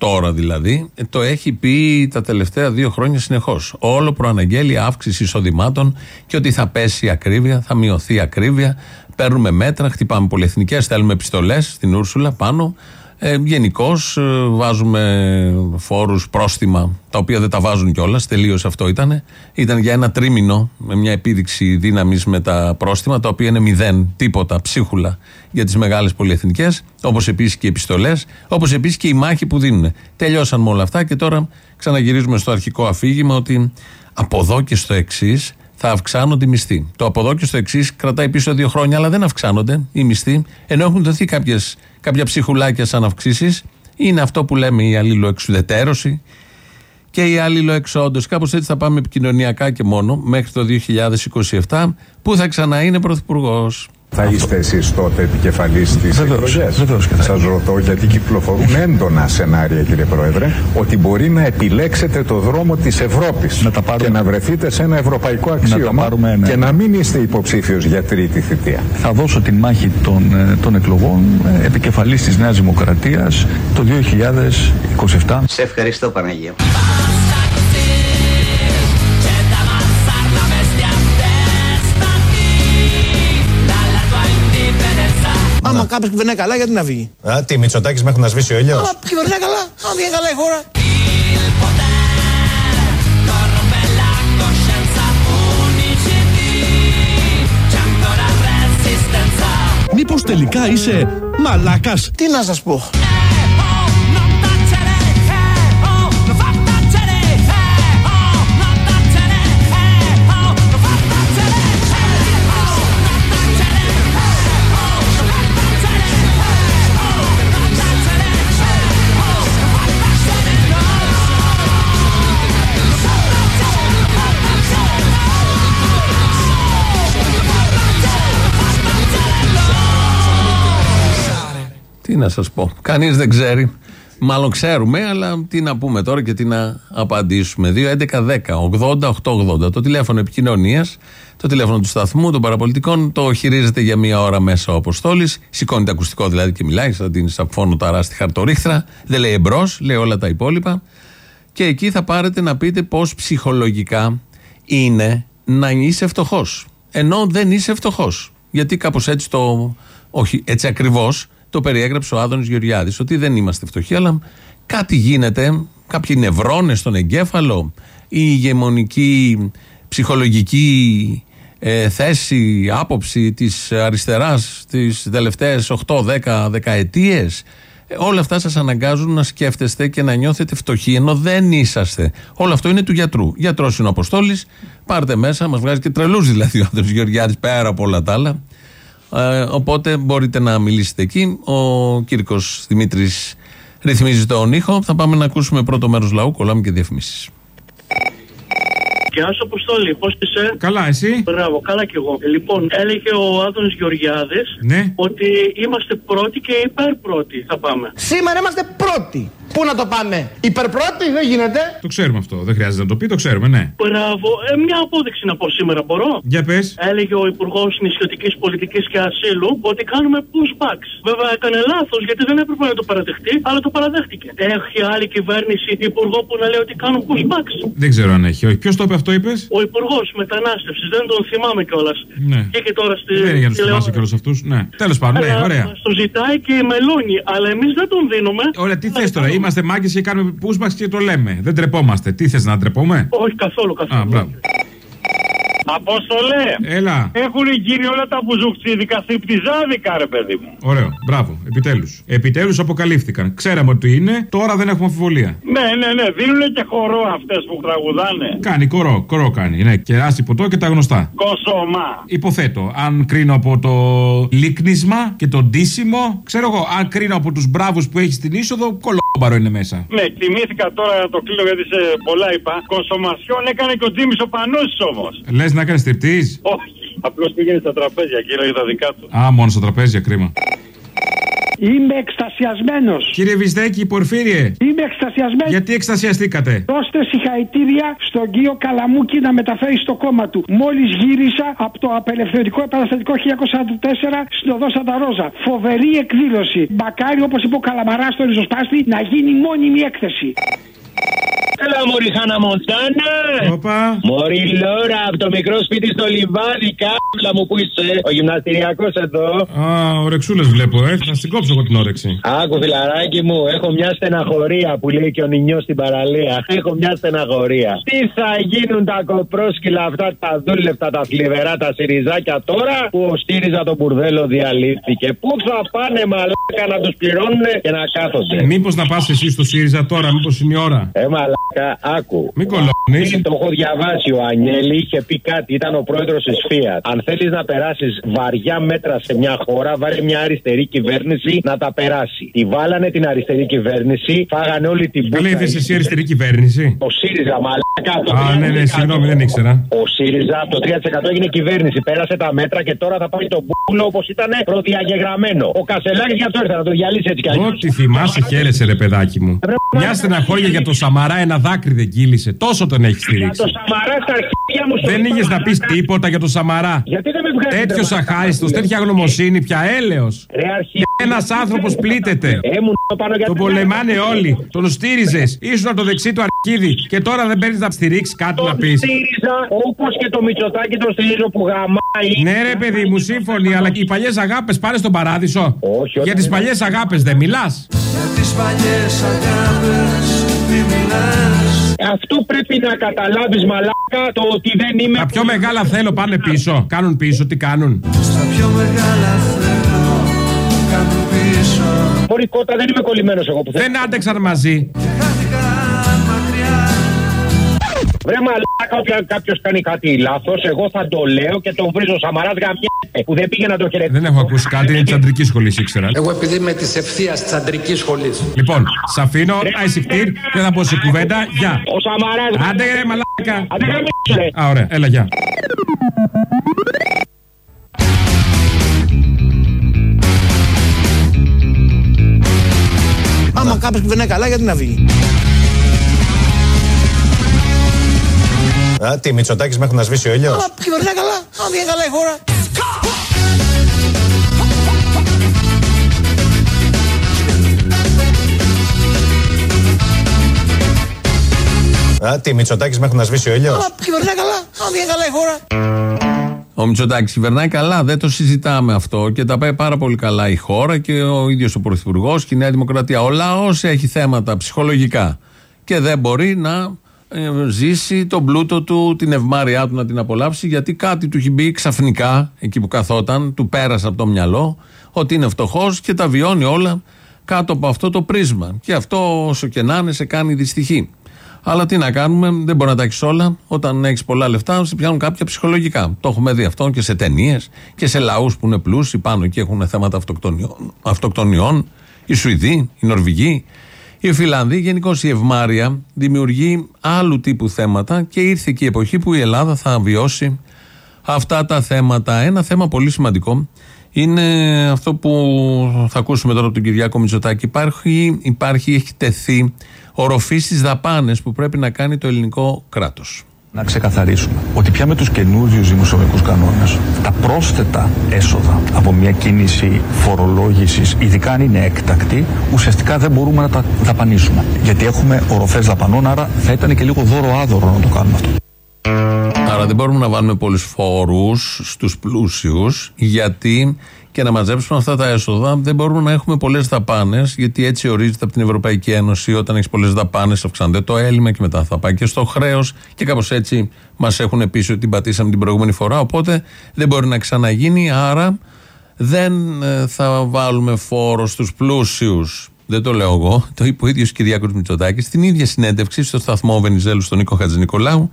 τώρα δηλαδή, ε, το έχει πει τα τελευταία δύο χρόνια συνεχώς. Όλο προαναγγέλει αύξηση εισοδημάτων και ότι θα πέσει η ακρίβεια, θα μειωθεί η ακρίβεια. Παίρνουμε μέτρα, χτυπάμε πολυεθνικές, στέλνουμε επιστολές στην Ούρσουλα πάνω. Ε, Γενικώς βάζουμε φόρους, πρόστιμα, τα οποία δεν τα βάζουν κιόλας. Τελείως αυτό ήταν. Ήταν για ένα τρίμηνο με μια επίδειξη δύναμης με τα πρόστιμα, τα οποία είναι μηδέν, τίποτα, ψίχουλα για τις μεγάλες πολυεθνικές. Όπως επίσης και οι επιστολές, όπως επίσης και η μάχη που δίνουν. Τελειώσαν με όλα αυτά και τώρα ξαναγυρίζουμε στο αρχικό αφήγημα ότι από εδώ και στο εξής θα αυξάνονται οι μισθοί. Το από εδώ και στο εξής κρατάει πίσω δύο χρόνια, αλλά δεν αυξάνονται οι μισθοί, ενώ έχουν δοθεί κάποιες, κάποια ψυχουλάκια σαν αυξήσεις. Είναι αυτό που λέμε η αλληλοεξουδετέρωση και η αλληλοεξόντωση. Κάπως έτσι θα πάμε επικοινωνιακά και μόνο μέχρι το 2027, που θα ξανά είναι πρωθυπουργός. Θα είστε εσείς τότε επικεφαλής της εκλογές; βεβαίως και θα Σας ρωτώ γιατί κυκλοφορούν έντονα σενάρια, κύριε Πρόεδρε, ότι μπορεί να επιλέξετε το δρόμο της Ευρώπης και να βρεθείτε σε ένα ευρωπαϊκό αξίωμα πάρουμε, ναι. και να μην είστε υποψήφιος για τρίτη θητεία. Θα δώσω την μάχη των, ε, των εκλογών ε, επικεφαλής της Νέας Δημοκρατίας το 2027. Σε ευχαριστώ Παναγία. Άμα κάποιος κυβερνάει καλά, γιατί να φύγει; Α, τι, Μητσοτάκης μέχρι να σβήσει ο ήλιος; Άμα κυβερνάει καλά, άμα βγαίνει καλά η χώρα. Μήπως τελικά είσαι μαλάκας; Τι να σας πω. Τι να σας πω. Κανείς δεν ξέρει. Μάλλον ξέρουμε, αλλά τι να πούμε τώρα και τι να απαντήσουμε. 2.11.10.80.880 το τηλέφωνο επικοινωνίας, το τηλέφωνο του σταθμού, των παραπολιτικών. Το χειρίζεται για μία ώρα μέσα ο Αποστόλης. Σηκώνει το ακουστικό δηλαδή και μιλάει, σαν την σαφόνο ταρά στη χαρτορίχθρα. Δεν λέει εμπρός, λέει όλα τα υπόλοιπα. Και εκεί θα πάρετε να πείτε πώς ψυχολογικά είναι να είσαι φτωχός. Ενώ δεν είσαι φτωχός. Γιατί κάπως έτσι το. Όχι, έτσι ακριβώς το περιέγραψε ο Άδωνης Γεωργιάδης ότι δεν είμαστε φτωχοί αλλά κάτι γίνεται. Κάποιοι νευρώνες στον εγκέφαλο η ηγεμονική ψυχολογική ε, θέση, άποψη της αριστεράς τις τελευταίες 8-10 δεκαετίες. Ε, όλα αυτά σας αναγκάζουν να σκέφτεστε και να νιώθετε φτωχοί ενώ δεν είσαστε. Όλο αυτό είναι του γιατρού. Γιατρός είναι ο Αποστόλης. Πάρτε μέσα, μας βγάζει και τρελούς δηλαδή ο Άδωνης Γεωργιάδης πέρα από όλα τα άλλα ε, οπότε μπορείτε να μιλήσετε εκεί. Ο Κύρκος Δημήτρης ρυθμίζει τον ήχο. Θα πάμε να ακούσουμε πρώτο μέρος λαού. Κολλάμε και διαφημίσεις. Γεια σου, Αποστόλη, πώς είσαι; Καλά, εσύ; Μπράβο, καλά κι εγώ. Λοιπόν, έλεγε ο Άδωνης Γεωργιάδης Ναι. ότι είμαστε πρώτοι και υπερπρώοι. Θα πάμε. Σήμερα είμαστε πρώτοι. Πού να το πάμε, υπερπρώτη, δεν γίνεται. Το ξέρουμε αυτό. Δεν χρειάζεται να το πει, το ξέρουμε, ναι. Μπράβο, ε, μια απόδειξη να πω σήμερα, μπορώ; Για πες. Έλεγε ο Υπουργός Νησιωτικής Πολιτικής και Ασύλου ότι κάνουμε pushbacks. Βέβαια έκανε λάθος γιατί δεν έπρεπε να το παραδεχτεί, αλλά το παραδέχτηκε. Έχει άλλη κυβέρνηση υπουργό που να λέει ότι κάνουν pushbacks. Δεν ξέρω αν έχει. Όχι. Ποιος το είπε αυτό, είπες; Ο Υπουργός Μετανάστευσης, δεν τον θυμάμαι κιόλας. Ναι. Και, και τώρα στη. Δεν είναι για να τους θυμάσαι τηλεόραση. και όλους αυτούς. Ναι. Τέλος πάντων, ναι, Αλλά ωραία. μας το ζητάει και η Μελώνη, αλλά εμείς δεν τον δίνουμε. Ωραία, τι θες τώρα, είμαστε μάγκες και κάνουμε πούσμαξ και το λέμε. Δεν τρεπόμαστε. Τι θες να τρεπούμε. Όχι καθόλου, καθόλου. Α, μπράβο. Απόστολε! Έλα. Έχουν γίνει όλα τα μπουζουξίδικα θρυπτιζάδικα, ρε παιδί μου. Ωραίο, μπράβο, επιτέλους. Επιτέλους αποκαλύφθηκαν. Ξέραμε ότι είναι, τώρα δεν έχουμε αμφιβολία. Ναι, ναι, ναι, δίνουν και χορό αυτές που τραγουδάνε. Κάνει κορό, κορό κάνει. Ναι, κεράσι ποτό και τα γνωστά. Κοσομά. Υποθέτω, αν κρίνω από το λίκνισμα και το ντύσιμο, ξέρω εγώ, αν κρίνω από τους μπράβους που έχεις στην είσοδο, κολόμπαρο είναι μέσα. Ναι, θυμήθηκα τώρα να το κλείνω γιατί σε πολλά είπα. Κονσομασιόν έκανε και ο Τζίμις ο Πανούσης όμως. Λες να κάνεις τριπτής; Όχι, απλώς πήγαινε στα τραπέζια και έλεγε τα δικά του. Α, μόνο στα τραπέζια, κρίμα. Είμαι εκστασιασμένος. Κύριε Βυσδέκη, Πορφύριε. Είμαι εκστασιασμένος. Γιατί εκστασιαστήκατε; Δώστε συγχαρητήρια στον κύριο Καλαμούκη να μεταφέρει στο κόμμα του. Μόλις γύρισα από το απελευθερικό επαναστατικό 1944 στην οδό Σανταρόζα. Φοβερή εκδήλωση. Μπακάρι, όπως είπε ο Καλαμαράς στο ριζοσπάστη, να γίνει μόνιμη έκθεση. Έλα Μωρή Χάνα Μοντάνα. Όπα. Μωρή Λόρα από το μικρό σπίτι στο λιβάδι. Κάμπλα μου που είσαι. Ο γυμναστηριακός εδώ. Α, ορεξούλες βλέπω, ε. Θα στην κόψω εγώ την όρεξη. Άκου φιλαράκι μου, έχω μια στεναχωρία που λέει και ο Νινιός στην παραλία. Έχω μια στεναχωρία. Τι θα γίνουν τα κοπρόσκυλα αυτά, τα δούλευτα, τα θλιβερά, τα σιριζάκια τώρα που ο ΣΥΡΙΖΑ το μπουρδέλο διαλύθηκε; Πού θα πάνε μαλάκα να τους πληρώνουν και να κάθονται; Μήπως να πας εσύ στο ΣΥΡΙΖΑ τώρα, μήπως είναι η ώρα; Ε, μαλάκα, άκου. Μην κολλώνει. Το έχω διαβάσει. Ο Ανιέλη είχε πει κάτι, ήταν ο πρόεδρος της ΦΙΑΤ. Αν θέλεις να περάσεις βαριά μέτρα σε μια χώρα, βάλε μια αριστερή κυβέρνηση να τα περάσει. Τη βάλανε την αριστερή κυβέρνηση, φάγανε όλη την Καλή μπουκα. είδες εσύ αριστερή κυβέρνηση. Ο ΣΥΡΙΖΑ, μαλάκα. το Α, ναι, ναι, 3%. συγγνώμη, δεν ήξερα. Ο ΣΥΡΙΖΑ από το 3% έγινε κυβέρνηση. Πέρασε τα μέτρα και τώρα θα πάει το μπούλο όπως ήταν προδιαγεγραμμένο. Ο Κασελάκης γι' αυτό ήρθε να το διαλύσει έτσι κι αλλιώς. Ό,τι θυμάσαι, χαίρεσαι, ρε παιδάκι μου. Μια στεναχώρια για το Σαμαρά, ένα δάκρυ δεν κύλησε. Τόσο τον έχεις Για στηρίξει. το Σαμαρά στα αρχίδια μου στο Δεν είχες να πεις τίποτα για το Σαμαρά. Γιατί δεν με βγάζει Τέτοιος τρομακτικά, αχάριστος, φίλε. τέτοια γνωμοσύνη, πια έλεος. Ρε αρχίδια. Ένας άνθρωπος πλήττεται. Έμουν πάνω για Τον την πολεμάνε όλοι. Τον στήριζες. Ήσουν από το δεξί του αρκίδι. Και τώρα δεν παίρνεις να στηρίξεις κάτι να πεις. ΣΥΡΙΖΑ όπως και το Μητσοτάκι το στηρίζω που γαμάει. Ναι, ρε παιδί μου, σύμφωνοι, αλλά οι παλιές αγάπες πάρε στον παράδεισο. Όχι, Για τις παλιές αγάπες δεν μιλάς. Για τις παλιές αγάπες μη μιλάς Αυτό πρέπει να καταλάβεις μαλάκα το ότι δεν είμαι. Τα πιο μεγάλα θέλω πάνε πίσω. Κάνουν πίσω, τι κάνουν; Στα πιο μεγάλα θέλω κάνουν πίσω Μπορεί κότα δεν είμαι κολλημένος εγώ που θέλω. Δεν άντεξαν μαζί. Χάθηκαν μακριά Βρε μαλάκα, όποια κάποιος κάνει κάτι λάθος, εγώ θα το λέω και τον βρίζω. Σαμαρά γαμιέται που δεν πήγε να το χαιρετήσει. Δεν έχω ακούσει κάτι, είναι τη αντρική σχολή, ήξερα. Εγώ επειδή είμαι της ευθείας τη αντρική σχολής. Λοιπόν, σ' αφήνω, αϊσικτήρ, δεν θα πω σε κουβέντα. Γεια. Ο Σαμαρά. Άντε ρε μαλάκα. Άντε γαμίσου, ρε. Α, ωραία, έλα, γεια. Άμα κάποιος κυβερνάει καλά, γιατί να βγει; Α, τι, Μητσοτάκης μέχρι να σβήσει ο ήλιος; Άμα κυβερνάει καλά, άμα βγαίνει καλά η χώρα. Α, τι, Μητσοτάκης μέχρι να σβήσει ο ήλιος; Άμα κυβερνάει καλά, άμα βγαίνει καλά η χώρα. Ο Μητσοτάκης κυβερνάει καλά, δεν το συζητάμε αυτό και τα πάει πάρα πολύ καλά η χώρα και ο ίδιος ο Πρωθυπουργός και η Νέα Δημοκρατία. Ο λαός έχει θέματα ψυχολογικά και δεν μπορεί να ε, ζήσει τον πλούτο του, την ευμάρειά του να την απολαύσει γιατί κάτι του έχει μπει ξαφνικά εκεί που καθόταν, του πέρασε από το μυαλό ότι είναι φτωχός και τα βιώνει όλα κάτω από αυτό το πρίσμα. Και αυτό όσο και να είναι σε κάνει δυστυχή. Αλλά τι να κάνουμε, δεν μπορεί να τα έχεις όλα. Όταν έχεις πολλά λεφτά, σε πιάνουν κάποια ψυχολογικά. Το έχουμε δει αυτό και σε ταινίες και σε λαούς που είναι πλούσιοι πάνω εκεί έχουν θέματα αυτοκτονιών. αυτοκτονιών. Οι Σουηδοί, οι Νορβηγοί, οι Φιλανδοί. Γενικώ η ευμάρεια δημιουργεί άλλου τύπου θέματα και ήρθε και η εποχή που η Ελλάδα θα βιώσει αυτά τα θέματα. Ένα θέμα πολύ σημαντικό είναι αυτό που θα ακούσουμε τώρα από τον Κυριάκο Μητσοτάκη. Υπάρχει, υπάρχει έχει τεθεί οροφή στις δαπάνες που πρέπει να κάνει το ελληνικό κράτος. Να ξεκαθαρίσουμε ότι πια με τους καινούριους δημοσιονομικούς κανόνες τα πρόσθετα έσοδα από μια κίνηση φορολόγησης, ειδικά αν είναι έκτακτη, ουσιαστικά δεν μπορούμε να τα δαπανίσουμε. Γιατί έχουμε οροφές δαπανών, άρα θα ήταν και λίγο δώρο άδωρο να το κάνουμε αυτό. Άρα δεν μπορούμε να βάλουμε πολλούς φόρους στους πλούσιους, γιατί και να μαζέψουμε αυτά τα έσοδα δεν μπορούμε να έχουμε πολλές δαπάνες, γιατί έτσι ορίζεται από την Ευρωπαϊκή Ένωση. Όταν έχεις πολλές δαπάνες, αυξάνεται το έλλειμμα και μετά θα πάει και στο χρέος. Και κάπως έτσι μας έχουν πει ότι την πατήσαμε την προηγούμενη φορά. Οπότε δεν μπορεί να ξαναγίνει. Άρα δεν ε, θα βάλουμε φόρο στους πλούσιους. Δεν το λέω εγώ. Το είπε ο ίδιος Κυριάκος Μητσοτάκης στην ίδια συνέντευξη στο σταθμό Βενιζέλου στον Νίκο Χατζη Νικολάου.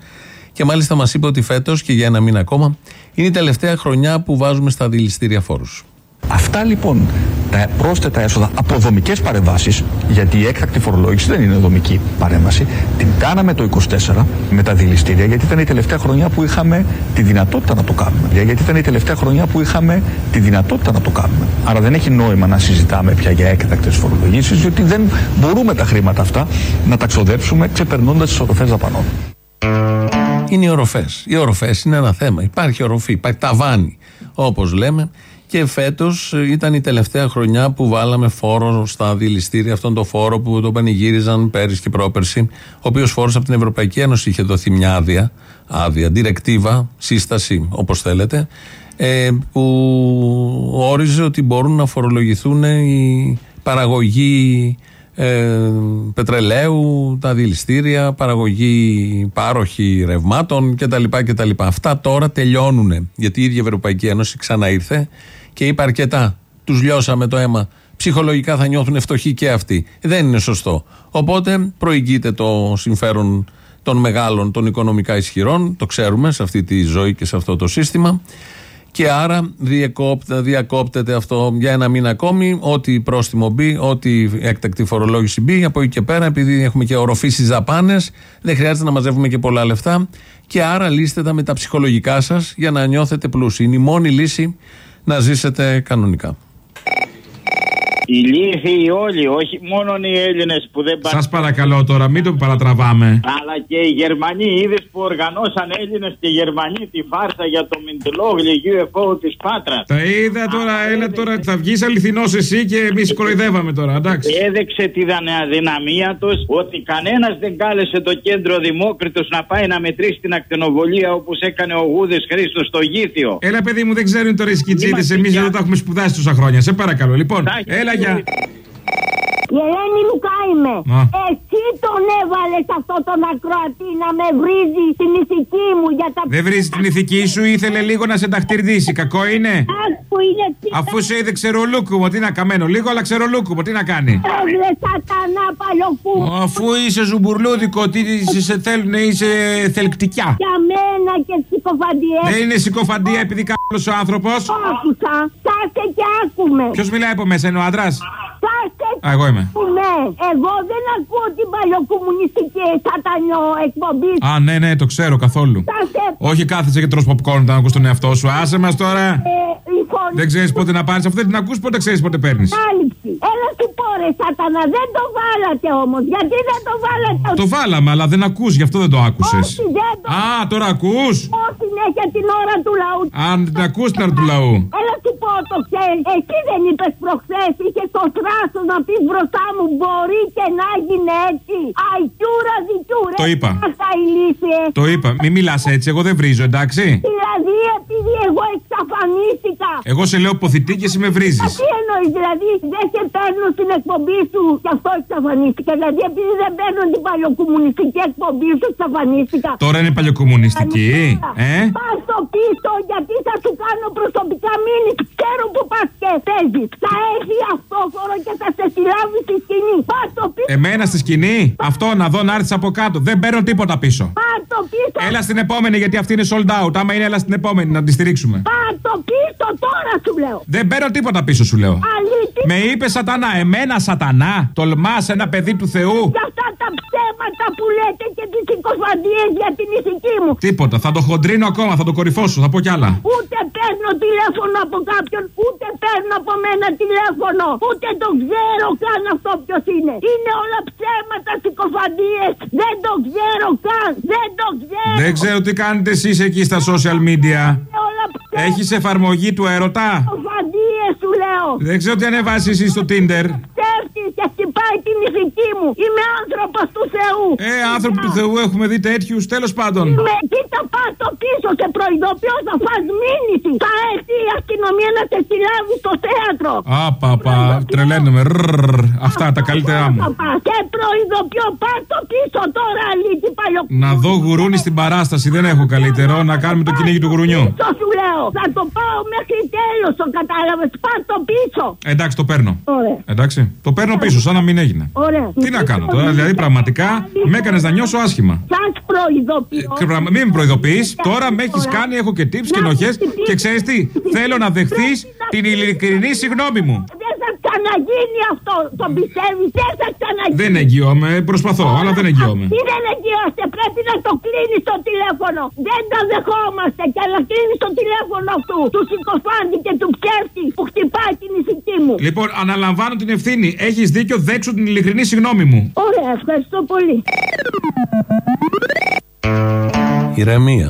Και μάλιστα μας είπε ότι φέτος και για ένα μήνα ακόμα είναι η τελευταία χρονιά που βάζουμε στα δηληστήρια φόρους. Αυτά λοιπόν τα πρόσθετα έσοδα από δομικές παρεμβάσεις, γιατί η έκτακτη φορολόγηση δεν είναι δομική παρέμβαση, την κάναμε το 24 με τα δηληστήρια, γιατί ήταν η τελευταία χρονιά που είχαμε τη δυνατότητα να το κάνουμε. Γιατί ήταν η τελευταία χρονιά που είχαμε τη δυνατότητα να το κάνουμε. Άρα δεν έχει νόημα να συζητάμε πια για έκτακτες φορολογήσεις, διότι δεν μπορούμε τα χρήματα αυτά να τα ξοδέψουμε ξεπερνώντας τις οροφές δαπανών. Είναι οι οροφές. Οι οροφές είναι ένα θέμα. Υπάρχει οροφή, υπάρχει ταβάνι, όπως λέμε. Και φέτος ήταν η τελευταία χρονιά που βάλαμε φόρο στα δηληστήρια, αυτόν τον φόρο που τον πανηγύριζαν πέρυσι και πρόπερσι, ο οποίος φόρος από την Ευρωπαϊκή Ένωση είχε δοθεί μια άδεια, άδεια, διρεκτίβα, σύσταση, όπως θέλετε, ε, που όριζε ότι μπορούν να φορολογηθούν οι παραγωγοί ε, πετρελαίου, τα δηληστήρια, παραγωγή πάροχη ρευμάτων κτλ. κτλ. Αυτά τώρα τελειώνουν. Γιατί η ίδια Ευρωπαϊκή Ένωση ξαναήρθε και είπε αρκετά. Τους λιώσαμε το αίμα. Ψυχολογικά θα νιώθουν φτωχοί και αυτοί. Δεν είναι σωστό. Οπότε προηγείται το συμφέρον των μεγάλων, των οικονομικά ισχυρών. Το ξέρουμε σε αυτή τη ζωή και σε αυτό το σύστημα. Και άρα διακόπτε, διακόπτεται αυτό για ένα μήνα ακόμη. Ό,τι πρόστιμο μπει, ό,τι έκτακτη φορολόγηση μπει. Από εκεί και πέρα, επειδή έχουμε και οροφήσει δαπάνες, δεν χρειάζεται να μαζεύουμε και πολλά λεφτά. Και άρα λύστε τα με τα ψυχολογικά σας για να νιώθετε πλούσιοι. Είναι η μόνη λύση να ζήσετε κανονικά. Οι λύθοι όλοι, όχι μόνο οι Έλληνες που δεν Σας παρακαλώ τώρα, μην το παρατραβάμε. Αλλά και οι Γερμανοί, είδες που οργανώσαν Έλληνες και Γερμανοί τη φάρσα για το Μιντελόγλι UFO της Πάτρας. Τα είδα τώρα, έλα τώρα, θα βγεις αληθινός εσύ και εμείς κοροϊδεύαμε τώρα, εντάξει. Έδειξε τη αδυναμία τους ότι κανένας δεν κάλεσε το κέντρο Δημόκριτος να πάει να μετρήσει την ακτινοβολία όπως έκανε ο Γούδε Χρήστος στο Γήθιο. Έλα, παιδί μου, δεν ξέρουν τώρα οι σκητσίδε. Εμείς δεν τα έχουμε σπουδάσει τόσα χρόνια. Σε παρακαλώ, λοιπόν. Έλα, για. Η Ελένη Λουκά είμαι. Εσύ τον έβαλες αυτό τον ακροατή να με βρίζει την ηθική μου για τα Δεν βρίζει την ηθική σου, ήθελε λίγο να σε ταχτυρδίσει. Κακό είναι; Άκου είναι Αφού σε είδε ξερολούκουμο, τι να καμένο. Λίγο, αλλά ξερολούκουμο, τι να κάνει; Έβλε σατανά παλιοφού. Αφού είσαι ζουμπουρλούδικο, τι σε, σε θέλουν, είσαι θελκτικιά. Για μένα και συκοφαντιέ. Δεν είναι συκοφαντία επειδή κάποιο ο άνθρωπος. Άκουσα. Κάσε και άκουμε. Ποιος μιλάει από μέσα, είναι ο άντρας; Κάσε Α, εγώ είμαι. Ναι, εγώ δεν ακούω την παλιοκομμουνιστική σατανιό εκπομπή. Α, ναι, ναι, το ξέρω καθόλου. Κάσε. Όχι κάθεσαι και τρως popcorn να ακούς τον εαυτό σου. Άσε μας τώρα. Ε, η φωνή Δεν ξέρεις πότε να πάρεις. Αυτό δεν την ακούς, πότε ξέρεις πότε παίρνεις. Κάλυψη. Έλα σου πω ρε σατανά, δεν το βάλατε όμως. Γιατί δεν το βάλατε; Το βάλαμε, αλλά δεν ακούς, γι' αυτό δεν το άκουσες. Όχι, δεν το... Α, τώρα ακούς. Όχι, συνέχεια την ώρα του λαού. Αν την ακούς την ώρα του λαού. Έλα σου πω το ξέρει. Εσύ δεν είπες προχθές, είχες το θράσος να πεις μπροστά μου μπορεί και να γίνει έτσι. Αϊκιούρα δικιούρα. Το είπα. Αυτά ηλίθιες. Το είπα. Μην μιλάς έτσι, εγώ δεν βρίζω, εντάξει. Δηλαδή επειδή εγώ εξαφανίστηκα. Εγώ σε λέω ποθητή και εσύ με βρίζεις. Τι εννοείς, δηλαδή δεν σε παίρνω στην εκπομπή σου και αυτό εξαφανίστηκα. Δηλαδή επειδή δεν παίρνω την παλιοκομμουνιστική εκπομπή σου εξαφανίστηκα. Τώρα είναι παλιοκομμουνιστική, ε; Πας στο πίσω γιατί θα σου κάνω προσωπικά μήνυση. Ξέρω που πας και παίζεις. Θα έρθει αυτόφορο και θα σε συλλάβει στη σκηνή. Πα στο πίσω. Εμένα στη σκηνή, αυτό να δω να έρθεις από κάτω. Δεν παίρνω τίποτα πίσω. Πα στο πίσω. Έλα στην επόμενη γιατί αυτή είναι sold out. Άμα είναι, έλα στην επόμενη να τη στηρίξουμε. Πα στο πίσω τώρα σου λέω. Δεν παίρνω τίποτα πίσω σου λέω. Αλήθεια. Με είπε σατανά, εμένα σατανά. Τολμάς ένα παιδί του Θεού. Για αυτά τα ψέματα που λέτε και τις συκοφαντίε για την ηθική μου. Τίποτα, θα το χοντρίνω ακόμα, θα το κορυφώσω, θα πω κι άλλα. Ούτε παίρνω τηλέφωνο από κάποιον, ούτε παίρνω από μένα τηλέφωνο. Ούτε το ξέρω καν αυτό ποιος είναι. Είναι όλα ψέματα, συκοφαντίες. Δεν το ξέρω καν. Δεν το ξέρω. Δεν ξέρω τι κάνετε εσείς εκεί στα social media. Είναι όλα ψέματα. Έχεις εφαρμογή του έρωτα; Συκοφαντίες σου λέω. Δεν ξέρω τι ανεβάσεις εσύ στο Tinder. Ψεύτη και χτυπάει την ηθική μου. Είμαι άνθρωπος του Θεού. Ε, άνθρωποι του Θεού έχουμε δει τέτοιους, τέλος πάντων. Είμαι, κοίτα πα το πίσω, σε προειδοποιώ, θα φας μήνυση. Θα έρθει η αστυνομία να σε συλλάβει στο θέατρο. Α, πα, πα, τρελαίνομαι. Ρρρρ, Αυτά τα καλύτερά μου. Θα πας. Και προειδοποιώ, πα το πίσω τώρα, αλήθεια παλιό. Να δω γουρούνι στην παράσταση, δεν έχω καλύτερο. Να κάνουμε το κυνήγι του γουρουνιού. Το σου λέω. Θα το πάω μέχρι τέλο, το κατάλαβε. Πα το πίσω. Εντάξει, το παίρνω. Ωραία. Εντάξει, το παίρνω πίσω, σαν να μην έγινε. Ωραία. Τι να κάνω τώρα, δηλαδή πραγματικά με έκανες να νιώσω άσχημα. Σας προειδοποιώ. Και πραγμα- Μην με προειδοποιεί, τώρα με έχεις κάνει, έχω και tips και ενοχές και ξέρεις τι, θέλω να δεχθείς την ειλικρινή συγγνώμη μου. Δεν θα ξαναγίνει αυτό. Το πιστεύεις, δεν θα ξαναγίνει. Δεν εγγυώμαι, προσπαθώ, αλλά δεν εγγυώμαι. Τι δεν εγγυάστε, πρέπει να το κλείνεις το τηλέφωνο. Δεν τα δεχόμαστε και αλλά κλείνεις το τηλέφωνο αυτού. Του συκοφάντη και του ψεύτη που χτυπάει την ηθική μου. Λοιπόν, αναλαμβάνω την ευθύνη. Έχεις δίκιο, δέξω την ειλικρινή συγγνώμη μου. Ωραία, ευχαριστώ πολύ. Ηρεμία.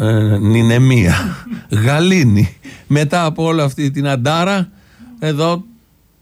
Ε, νηνεμία. Γαλήνη. Μετά από όλη αυτή την αντάρα, εδώ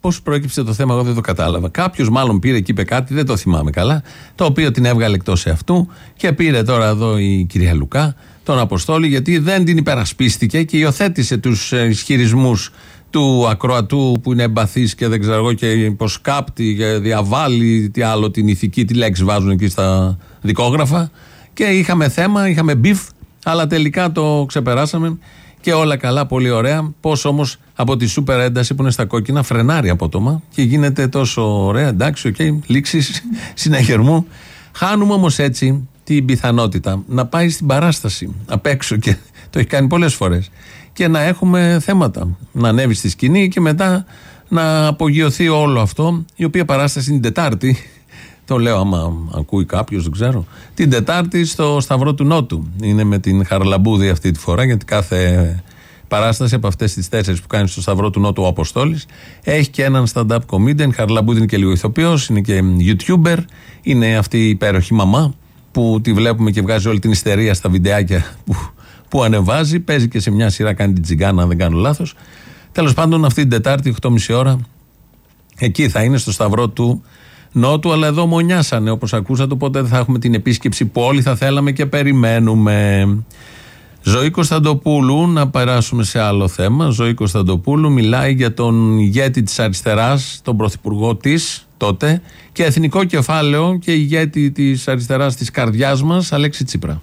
Πώ προέκυψε το θέμα, εγώ δεν το κατάλαβα. Κάποιος μάλλον πήρε και είπε κάτι, δεν το θυμάμαι καλά, το οποίο την έβγαλε εκτός αυτού και πήρε τώρα εδώ η κυρία Λουκά τον Αποστόλη, γιατί δεν την υπερασπίστηκε και υιοθέτησε τους ισχυρισμούς του ακροατού που είναι εμπαθής και δεν ξέρω εγώ και υποσκάπτει και διαβάλλει τι άλλο την ηθική, τη λέξη βάζουν εκεί στα δικόγραφα. Και είχαμε θέμα, είχαμε beef, αλλά τελικά το ξεπεράσαμε και όλα καλά, πολύ ωραία. Πώς όμως από τη σούπερ ένταση που είναι στα κόκκινα φρενάρει απότομα και γίνεται τόσο ωραία, εντάξει, ok, okay, λήξεις συναγερμού. Χάνουμε όμως έτσι την πιθανότητα να πάει στην παράσταση απ' έξω και το έχει κάνει πολλές φορές και να έχουμε θέματα. Να ανέβει στη σκηνή και μετά να απογειωθεί όλο αυτό. Η οποία παράσταση είναι την Τετάρτη. Το λέω άμα ακούει κάποιος, δεν ξέρω. Την Τετάρτη στο Σταυρό του Νότου. Είναι με την Χαρλαμπούδη αυτή τη φορά, γιατί κάθε παράσταση από αυτές τις τέσσερις που κάνει στο Σταυρό του Νότου ο Αποστόλης έχει και έναν stand-up comedian. Χαρλαμπούδη είναι και λίγο ηθοποιός, είναι και YouTuber. Είναι αυτή η υπέροχη μαμά που τη βλέπουμε και βγάζει όλη την ιστερία στα βιντεάκια που που ανεβάζει. Παίζει και σε μια σειρά, κάνει την τσιγκάνα, αν δεν κάνω λάθος. Τέλος πάντων, αυτή την Τετάρτη, 8.30 ώρα, εκεί θα είναι στο Σταυρό του Νότου, αλλά εδώ μονιάσανε όπως ακούσατε. Οπότε θα έχουμε την επίσκεψη που όλοι θα θέλαμε και περιμένουμε. Ζωή Κωνσταντοπούλου, να περάσουμε σε άλλο θέμα. Ζωή Κωνσταντοπούλου μιλάει για τον ηγέτη της αριστεράς, τον πρωθυπουργό της τότε, και εθνικό κεφάλαιο και ηγέτη της αριστεράς της καρδιάς μας, Αλέξη Τσίπρα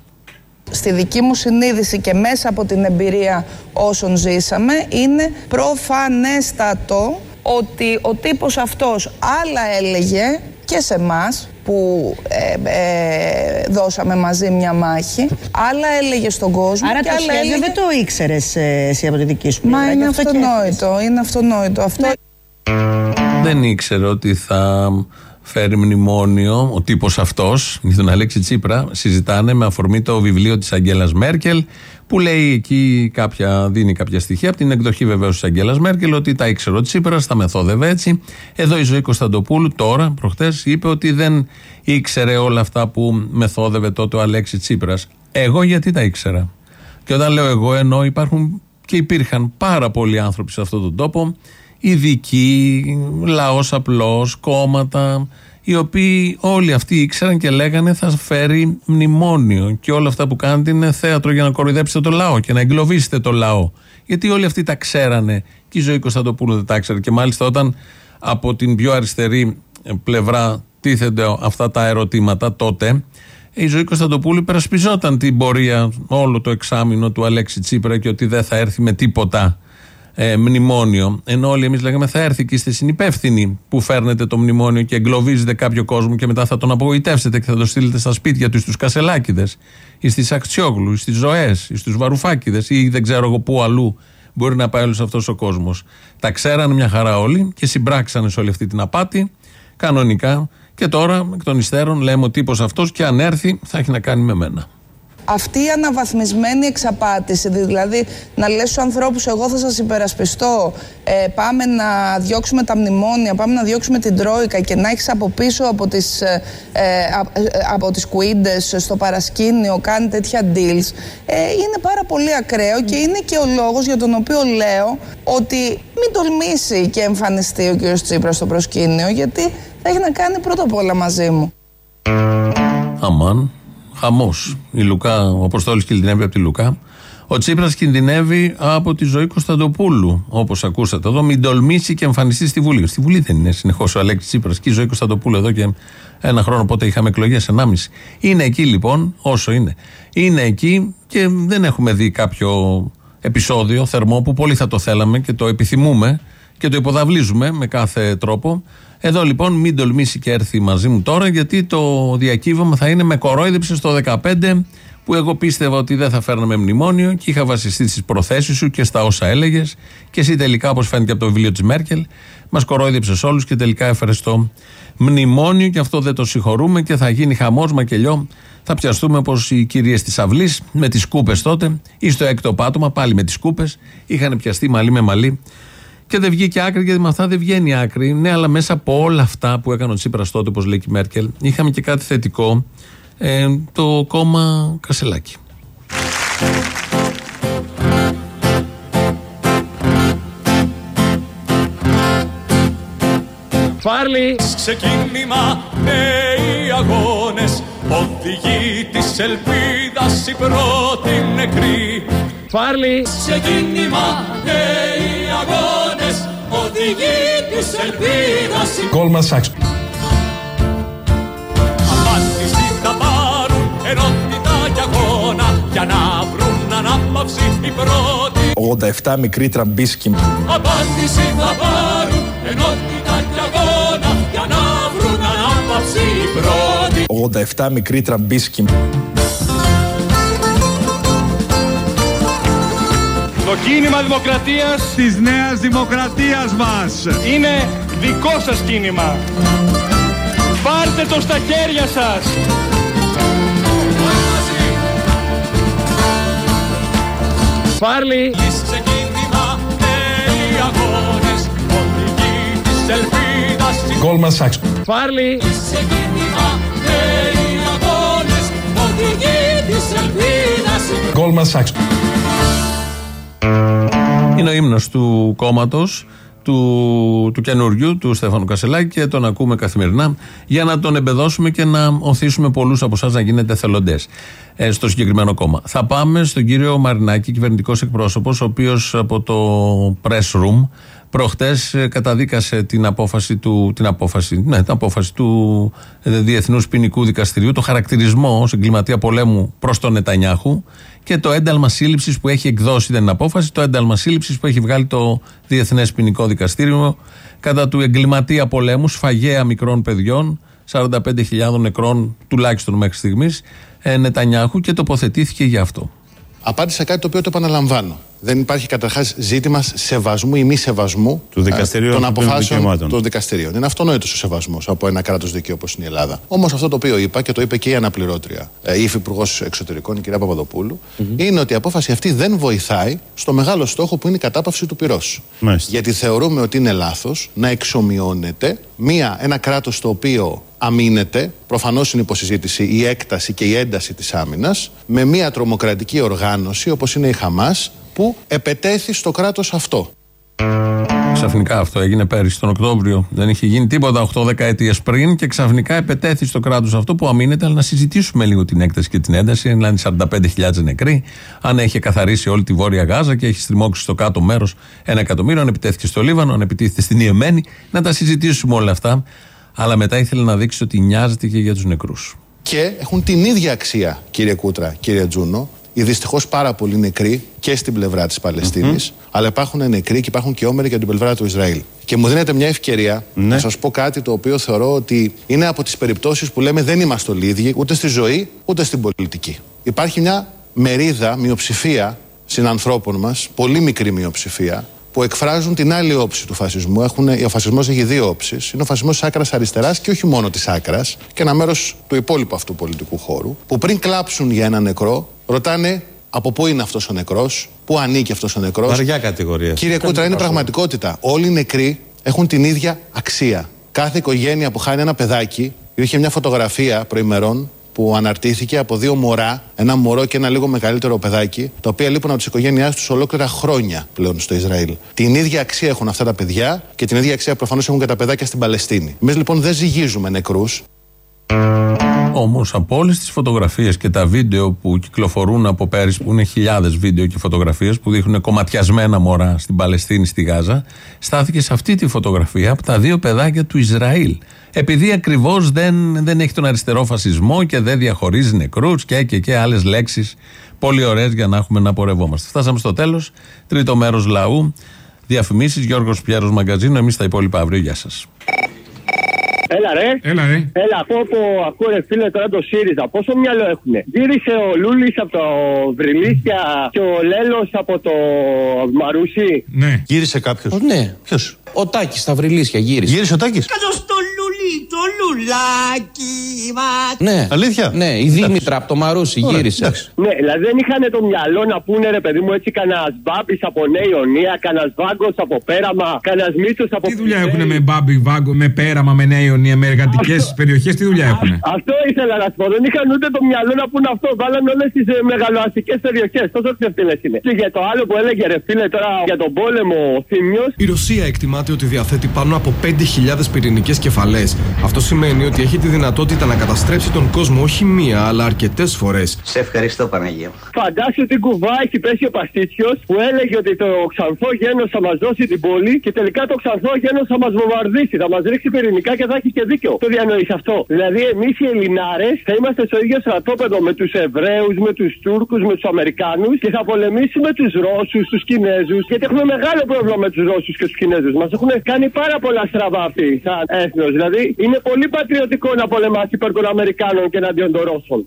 στη δική μου συνείδηση και μέσα από την εμπειρία όσων ζήσαμε είναι προφανέστατο ότι ο τύπος αυτός άλλα έλεγε και σε εμάς που ε, ε, δώσαμε μαζί μια μάχη. Άλλα έλεγε στον κόσμο. Άρα και το άλλα σχέδιο έλεγε... δεν το ήξερες εσύ από τη δική σου Μα πλευρά, είναι γι' αυτό και αυτονόητο, είναι αυτονόητο. Αυτό Δεν ήξερε ότι θα φέρει μνημόνιο ο τύπος αυτός, για τον Αλέξη Τσίπρα, συζητάνε με αφορμή το βιβλίο της Αγγέλας Μέρκελ, που λέει εκεί κάποια, δίνει κάποια στοιχεία από την εκδοχή βεβαίως της Αγγέλας Μέρκελ, ότι τα ήξερε ο Τσίπρας, τα μεθόδευε έτσι. Εδώ η ζωή Κωνσταντοπούλου, τώρα, προχτές, είπε ότι δεν ήξερε όλα αυτά που μεθόδευε τότε ο Αλέξης Τσίπρας. Εγώ γιατί τα ήξερα; Και όταν λέω εγώ, ενώ υπάρχουν και υπήρχαν πάρα πολλοί άνθρωποι σε αυτόν τον τόπο, ειδικοί, λαός απλός, κόμματα, οι οποίοι όλοι αυτοί ήξεραν και λέγανε θα φέρει μνημόνιο και όλα αυτά που κάνετε είναι θέατρο για να κοροϊδέψετε το λαό και να εγκλωβίσετε το λαό. Γιατί όλοι αυτοί τα ξέρανε και η ζωή Κωνσταντοπούλου δεν τα ξέρει. Και μάλιστα όταν από την πιο αριστερή πλευρά τίθενται αυτά τα ερωτήματα τότε, η ζωή Κωνσταντοπούλου υπερασπιζόταν την πορεία όλο το εξάμεινο του Αλέξη Τσίπρα και ότι δεν θα έρθει με τίποτα ε, μνημόνιο. Ενώ όλοι εμείς λέγαμε θα έρθει και είστε συνυπεύθυνοι που φέρνετε το μνημόνιο και εγκλωβίζετε κάποιο κόσμο και μετά θα τον απογοητεύσετε και θα το στείλετε στα σπίτια του, στους Κασελάκηδες, ή στις Αξιόγλου, στις Ζωές, ή στους Βαρουφάκηδες ή δεν ξέρω εγώ πού αλλού μπορεί να πάει όλος αυτός ο κόσμος. Τα ξέρανε μια χαρά όλοι και συμπράξανε σε όλη αυτή την απάτη κανονικά. Και τώρα, εκ των υστέρων, λέμε ο τύπος αυτός και αν έρθει θα έχει να κάνει με μένα. Αυτή η αναβαθμισμένη εξαπάτηση, δηλαδή να λες στους ανθρώπους εγώ θα σας υπερασπιστώ, ε, πάμε να διώξουμε τα μνημόνια, πάμε να διώξουμε την Τρόικα και να έχεις από πίσω από τις, ε, ε, α- ε, από τις κουίντες στο παρασκήνιο κάνει τέτοια deals, ε, είναι πάρα πολύ ακραίο και είναι και ο λόγος για τον οποίο λέω ότι μην τολμήσει και εμφανιστεί ο κ. Τσίπρας στο προσκήνιο, γιατί θα έχει να κάνει πρώτα απ' όλα μαζί μου. Αμάν, χαμός. Η Λουκά, ο Αποστόλης κινδυνεύει από τη Λουκά. Ο Τσίπρας κινδυνεύει από τη ζωή Κωνσταντοπούλου. Όπως ακούσατε εδώ, μην τολμήσει και εμφανιστεί στη Βουλή. Στη Βουλή δεν είναι συνεχώς ο Αλέξη Τσίπρας και η ζωή Κωνσταντοπούλου εδώ και ένα χρόνο πότε είχαμε εκλογές, 1,5. Είναι εκεί λοιπόν, όσο είναι. Είναι εκεί και δεν έχουμε δει κάποιο επεισόδιο θερμό που πολύ θα το θέλαμε και το επιθυμούμε και το υποδαβλίζουμε με κάθε τρόπο. Εδώ λοιπόν μην τολμήσει και έρθει μαζί μου τώρα γιατί το διακύβωμα θα είναι με κορόιδεψες στο 15 που εγώ πίστευα ότι δεν θα φέρναμε μνημόνιο και είχα βασιστεί στις προθέσεις σου και στα όσα έλεγες. Και εσύ τελικά όπως φαίνεται από το βιβλίο της Μέρκελ μας κορόιδεψες όλους και τελικά έφερες το μνημόνιο και αυτό δεν το συγχωρούμε και θα γίνει χαμός μακελιό. Θα πιαστούμε όπως οι κυρίες της αυλής με τις κούπες τότε ή στο έκτο πάτωμα πάλι με τις κούπες. Είχαν πιαστεί μαλλί με μαλλί και δεν βγήκε άκρη, γιατί με αυτά δεν βγαίνει άκρη. Ναι, αλλά μέσα από όλα αυτά που έκανε ο Τσίπρας τότε, όπως λέει και η Μέρκελ, είχαμε και κάτι θετικό. Ε, το κόμμα Κασελάκη. Φάρλι! Ξεκίνημα νέοι αγώνες. Οδηγεί της ελπίδας η πρώτη νεκρή Φάρλι! Ξεκίνημα νέοι αγώνες. Οδηγεί της ελπίδας η Goldman Sachs. Απάντηση θα πάρουν ενότητα και αγώνα Για να βρουν ανάπαυση η πρώτη 87 μικροί τραμπίσκοι. Απάντηση θα πάρουν ενότητα και αγώνα Για να βρουν ανάπαυση η πρώτη 87 μικροί τραμπίσκοι. Το κίνημα δημοκρατίας Της νέας δημοκρατίας μας. είναι δικό σας κίνημα. Πάρτε το στα χέρια σας. Φάρλι. Ξεκίνημα νέοι αγώνες Οδηγεί της ελπίδας η Goldman Sachs. Φάρλι. Ξεκίνημα νέοι αγώνες Οδηγεί της ελπίδας η Goldman Sachs. Είναι ο ύμνος του κόμματος του, του καινούριου, του Στέφανου Κασελάκη και τον ακούμε καθημερινά για να τον εμπεδώσουμε και να οθήσουμε πολλούς από εσάς να γίνετε θελοντές ε, στο συγκεκριμένο κόμμα. Θα πάμε στον κύριο Μαρινάκη, κυβερνητικός εκπρόσωπος, ο οποίος από το press room προχτές ε, καταδίκασε την απόφαση του, την απόφαση, ναι, την απόφαση του ε, Διεθνούς Ποινικού Δικαστηρίου, το χαρακτηρισμό ως εγκληματία πολέμου προς τον Νετανιάχου και το ένταλμα σύλληψης που έχει εκδώσει, δεν είναι απόφαση, το ένταλμα σύλληψης που έχει βγάλει το Διεθνές Ποινικό Δικαστήριο κατά του εγκληματία πολέμου, σφαγέα μικρών παιδιών, 45.000 νεκρών τουλάχιστον μέχρι στιγμής, ε, Νετανιάχου και τοποθετήθηκε γι' αυτό. Απάντησα κάτι το οποίο το επαναλαμβάνω. Δεν υπάρχει καταρχάς ζήτημα σεβασμού ή μη σεβασμού Του δικαστηρίου ε, των ανθρωπίνων αποφάσεων δικαιωμάτων. των δικαστηρίων. Είναι αυτονόητος ο σεβασμός από ένα κράτος δικαίου όπως είναι η Ελλάδα. Όμως αυτό το οποίο είπα και το είπε και η αναπληρώτρια, ε, η υφυπουργός εξωτερικών, η κυρία Παπαδοπούλου, είναι ότι η απόφαση αυτή δεν βοηθάει στο μεγάλο στόχο που είναι η κατάπαυση του πυρός. Μάλιστα. Γιατί θεωρούμε ότι είναι λάθος να εξομοιώνεται μία, ένα κράτος το οποίο αμήνεται, προφανώς είναι υποσυζήτηση η έκταση και η ένταση της άμυνας, με μία τρομοκρατική οργάνωση όπως είναι η Χαμάς, που επετέθη στο κράτος αυτό. Ξαφνικά αυτό έγινε πέρυσι τον Οκτώβριο. Δεν είχε γίνει τίποτα 8 δεκαετίε πριν και ξαφνικά επετέθη στο κράτος αυτό που αμήνεται. Αλλά να συζητήσουμε λίγο την έκταση και την ένταση. Δηλαδή 45.000 νεκροί. Αν έχει καθαρίσει όλη τη βόρεια Γάζα και έχει στριμώξει στο κάτω μέρος ένα εκατομμύριο. Αν επιτέθηκε στο Λίβανο, αν επιτίθεται στην Ιεμένη. Να τα συζητήσουμε όλα αυτά. Αλλά μετά ήθελε να δείξει ότι νοιάζεται και για τους νεκρούς. Και έχουν την ίδια αξία, κύριε Κούτρα, κύριε Τζούνο, οι δυστυχώς πάρα πολλοί νεκροί και στην πλευρά της παλαιστινη αλλά υπάρχουν νεκροί και υπάρχουν και όμεροι και από την πλευρά του Ισραήλ. Και μου δίνετε μια ευκαιρία να σας πω κάτι το οποίο θεωρώ ότι είναι από τις περιπτώσεις που λέμε δεν είμαστε όλοι ίδιοι, ούτε στη ζωή, ούτε στην πολιτική. Υπάρχει μια μερίδα, μειοψηφία συνανθρώπων μας, πολύ μικρή μειοψηφία, που εκφράζουν την άλλη όψη του φασισμού. Έχουν, ο φασισμός έχει δύο όψεις. Είναι ο φασισμός της άκρας αριστεράς και όχι μόνο της άκρας, και ένα μέρος του υπόλοιπου αυτού πολιτικού χώρου, που πριν κλάψουν για ένα νεκρό, ρωτάνε από πού είναι αυτός ο νεκρός, πού ανήκει αυτός ο νεκρός. Βαριά κατηγορία. Κύριε Κούτρα, είναι πραγματικότητα. Όλοι οι νεκροί έχουν την ίδια αξία. Κάθε οικογένεια που χάνει ένα παιδάκι, είχε μια φωτογραφία προημερών που αναρτήθηκε από δύο μωρά, ένα μωρό και ένα λίγο μεγαλύτερο παιδάκι, τα οποία λείπουν από τις οικογένειάς τους ολόκληρα χρόνια πλέον στο Ισραήλ. Την ίδια αξία έχουν αυτά τα παιδιά και την ίδια αξία προφανώς έχουν και τα παιδάκια στην Παλαιστίνη. Εμείς λοιπόν δεν ζυγίζουμε νεκρούς. Όμως από όλες τις φωτογραφίες και τα βίντεο που κυκλοφορούν από πέρυσι, που είναι χιλιάδες βίντεο και φωτογραφίες που δείχνουν κομματιασμένα μωρά στην Παλαιστίνη, στη Γάζα, στάθηκε σε αυτή τη φωτογραφία από τα δύο παιδάκια του Ισραήλ. Επειδή ακριβώς δεν, δεν έχει τον αριστερό φασισμό και δεν διαχωρίζει νεκρούς και, και, και άλλες λέξεις πολύ ωραίες για να έχουμε να πορευόμαστε. Φτάσαμε στο τέλος. Τρίτο μέρος λαού. Διαφημίσεις Γιώργος Πιέρος Μαγκαζίνο. Εμείς τα υπόλοιπα αύριο. Γεια σας. Έλα ρε. Έλα ρε. Έλα, από που ακούω ρε φίλε τώρα το ΣΥΡΙΖΑ. Πόσο μυαλό έχουνε; Γύρισε ο Λούλης από το Βρυλίσια και ο Λέλος από το Μαρούσι. Ναι. Γύρισε κάποιος. Ναι. Ποιος; Ο Τάκης στα βρυλίσια γύρισε. Γύρισε ο Τάκης; Καλώς το λουλί, το λουλί. πουλάκι μας. Ναι. Αλήθεια; Ναι, η Δήμητρα από το Μαρούσι γύρισε. Ναι, δηλαδή δεν είχαν το μυαλό να πούνε ρε παιδί μου έτσι κανένας μπάμπης από Νέα Ιωνία, κανένας βάγκος από πέραμα, κανένας μύθος από Τι δουλειά έχουν με μπάμπι, βάγκο, με πέραμα, με Νέα Ιωνία, με εργατικές περιοχές, τι δουλειά έχουν. Αυτό ήθελα να σου πω. Δεν είχαν ούτε το μυαλό να πούνε αυτό. Βάλανε όλες τις ε, μεγαλοαστικές περιοχές. Τόσο ξεφτύλε είναι. Και για το άλλο που έλεγε ρε φίλε τώρα για τον πόλεμο ο Θήμιος. Η Ρωσία εκτιμάται ότι διαθέτει πάνω από 5.000 πυρηνικές κεφαλές. Αυτό σημαίνει ότι έχει τη δυνατότητα να καταστρέψει τον κόσμο όχι μία, αλλά αρκετές φορές. Σε ευχαριστώ Παναγία. Φαντάσου τι κουβά έχει πέσει ο Παστίτσιος που έλεγε ότι το ξανθό γένο θα μας δώσει την πόλη και τελικά το ξανθό γένο θα μας βομβαρδίσει, θα μας ρίξει πυρηνικά και θα έχει και δίκιο. Το διανοείς αυτό. Δηλαδή εμείς οι Ελληνάρες θα είμαστε στο ίδιο στρατόπεδο με τους Εβραίους, με τους Τούρκους, με τους Αμερικάνους και θα πολεμήσουμε τους Ρώσους, τους Κινέζους. Γιατί έχουμε μεγάλο πρόβλημα με τους Ρώσους και τους Κινέζους. Μας έχουν κάνει πάρα πολλά στραβά αυτοί σαν έθνος. Δηλαδή είναι πολύ πατριωτικό να πολεμάσει υπέρ των Αμερικάνων και εναντίον των Ρώσων.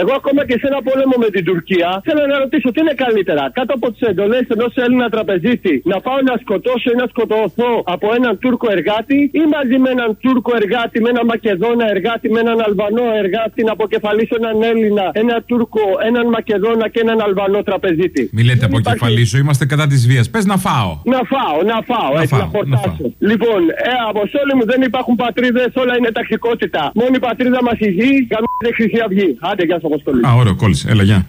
Εγώ ακόμα και σε ένα πόλεμο με την Τουρκία θέλω να ρωτήσω τι είναι καλύτερα. Κάτω από τις εντολές ενός Έλληνα τραπεζίτη να πάω να σκοτώσω ή να σκοτωθώ από έναν Τούρκο εργάτη ή μαζί με έναν Τούρκο εργάτη, με έναν Μακεδόνα εργάτη, με έναν Αλβανό εργάτη να αποκεφαλίσω έναν Έλληνα, έναν Τούρκο, έναν Μακεδόνα και έναν Αλβανό τραπεζίτη. Μη λέτε αποκεφαλίσω, είμαστε κατά της βίας. Πες να φάω. Να φάω, να φάω, Να έτσι φάω, να χορτάσω. Λοιπόν, ε, αποστόλη μου δεν υπάρχουν πατρίδες, όλα είναι ταξικότητα. Μόνη η πατρίδα μας η γη, καμία χρυσή αυγή. Άντε, γεια σα, αποστόλη. Α, ωραίο, κόλλησε. Έλα, γεια.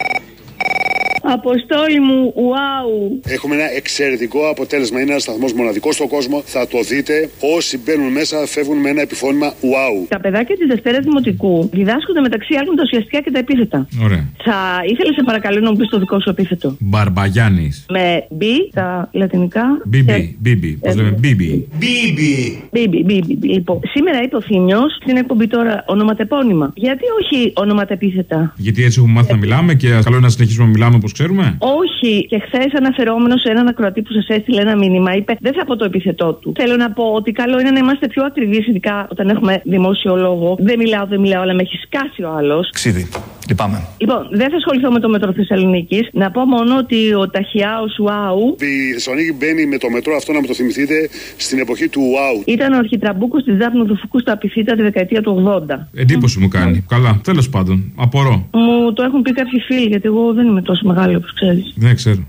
Αποστόλη μου, ουάου. Έχουμε ένα εξαιρετικό αποτέλεσμα. Είναι ένας σταθμός μοναδικός στον κόσμο. Θα το δείτε. Όσοι μπαίνουν μέσα φεύγουν με ένα επιφώνημα wow. Τα παιδάκια της Δευτέρας Δημοτικού διδάσκονται μεταξύ άλλων τα ουσιαστικά και τα επίθετα. Ωραία. Θα ήθελε σε παρακαλώ να μου πεις το δικό σου επίθετο. Μπαρμπαγιάννης. Με B, τα λατινικά. Μπίμπι, μπίμπι. Πώς λέμε, μπίμπι. Μπίμπι. Μπίμπι, μπίμπι. Λοιπόν, σήμερα είπε ο Θήμιος στην εκπομπή τώρα ονοματεπώνυμα. Γιατί όχι ονοματεπίθετα; Γιατί έτσι έχουμε μάθει να μιλάμε και καλό είναι να συνεχίσουμε να μιλάμε όπως ξέρουμε; Όχι, και χθες αναφερόμενος σε έναν ακροατή που σας έστειλε ένα μήνυμα, είπε: Δεν θα πω το επίθετό του. Θέλω να πω ότι καλό είναι να είμαστε πιο ακριβείς, ειδικά όταν έχουμε δημόσιο λόγο. Δεν μιλάω, δεν μιλάω, αλλά με έχει σκάσει ο άλλος. Ξίδι. Λυπάμαι. Λοιπόν, δεν θα ασχοληθώ με το μετρό Θεσσαλονίκης. Να πω μόνο ότι ο Ταχιάο Ουάου Η Θεσσαλονίκη μπαίνει με το μετρό αυτό, να με το θυμηθείτε, στην εποχή του wow. ήταν ο αρχιτραμπούκος της Δάφνου του Φουκού στα Απιθύτα τη δεκαετία του 80. Εντύπωση μου κάνει. Καλά, τέλος πάντων. Απορώ. Μου το έχουν πει κάποιοι φίλοι, γιατί εγώ δεν είμαι τόσο μεγάλη όπως ξέρεις. Δεν ξέρω.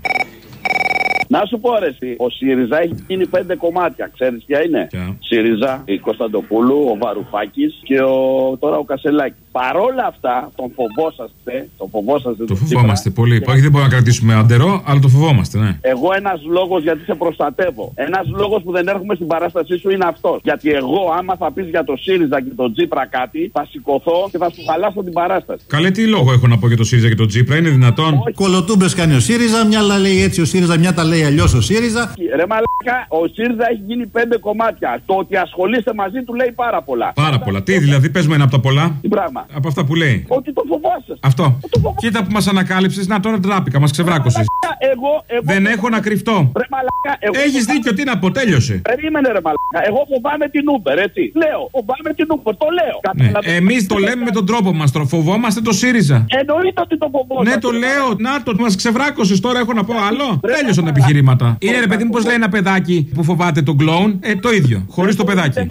Να σου πω ρε, εσύ, ο ΣΥΡΙΖΑ έχει γίνει πέντε κομμάτια. Ξέρεις ποια είναι; ΣΥΡΙΖΑ, η Κωνσταντοπούλου, ο Βαρουφάκης και ο, τώρα ο Κασελάκης. Παρόλα αυτά, τον φοβόσαστε. Τον φοβόσαστε. Το φοβόμαστε πολύ. Όχι, δεν μπορούμε να κρατήσουμε αντερό, αλλά το φοβόμαστε, ναι. Εγώ ένας λόγος γιατί σε προστατεύω. Ένας λόγος που δεν έρχομαι στην παράστασή σου είναι αυτός. Γιατί εγώ, άμα θα πεις για το ΣΥΡΙΖΑ και τον Τζίπρα κάτι, θα σηκωθώ και θα σου χαλάσω την παράσταση. Καλέ, τι λόγο έχω να πω για το ΣΥΡΙΖΑ και τον Τζίπρα, είναι δυνατόν; Κολοτούμπες κάνει ο ΣΥΡΙΖΑ, μια άλλα λέει έτσι ο ΣΥΡΙΖΑ, μια τα λέει αλλιώς ο ΣΥΡΙΖΑ. Ρε μαλάκα, ο ΣΥΡΙΖΑ έχει γίνει πέντε κομμάτια. Το ότι ασχολείστε μαζί του λέει πάρα πολλά. Πάρα πολλά. Τι δηλαδή, πες μου ένα από τα πολλά. Τι πράγμα. Από αυτά που λέει. Ότι το φοβάσαι. Αυτό. Κοίτα που μας ανακάλυψες, να τώρα τράπηκα, μας ξεβράκωσες. Εγώ, εγώ. Δεν έχω να κρυφτώ. Ρε μαλάκα, εγώ. Έχεις δίκιο, τι να πω, τέλειωσε. Περίμενε ρε μαλάκα. Εγώ φοβάμαι την Uber, έτσι. Λέω, φοβάμαι την Uber, το λέω. Ναι. Κατάλαβες. Εμείς το λέμε με τον τρόπο μας, το φοβόμαστε το ΣΥΡΙΖΑ. Εννοείται ότι το φοβόμαστε. Ναι, το λέω. Να το, μας ξεβράκωσες τώρα, έχω να πω άλλο. Τέλειωσαν τα επιχειρήματα. Είναι ρε παιδί μου, πώς λέει ένα παιδάκι που φοβάται τον κλόουν. Ε, το ίδιο. Χωρίς το παιδάκι.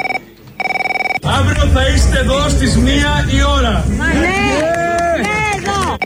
Αύριο θα είστε εδώ στις μία η ώρα. Ναι, ναι, εδώ.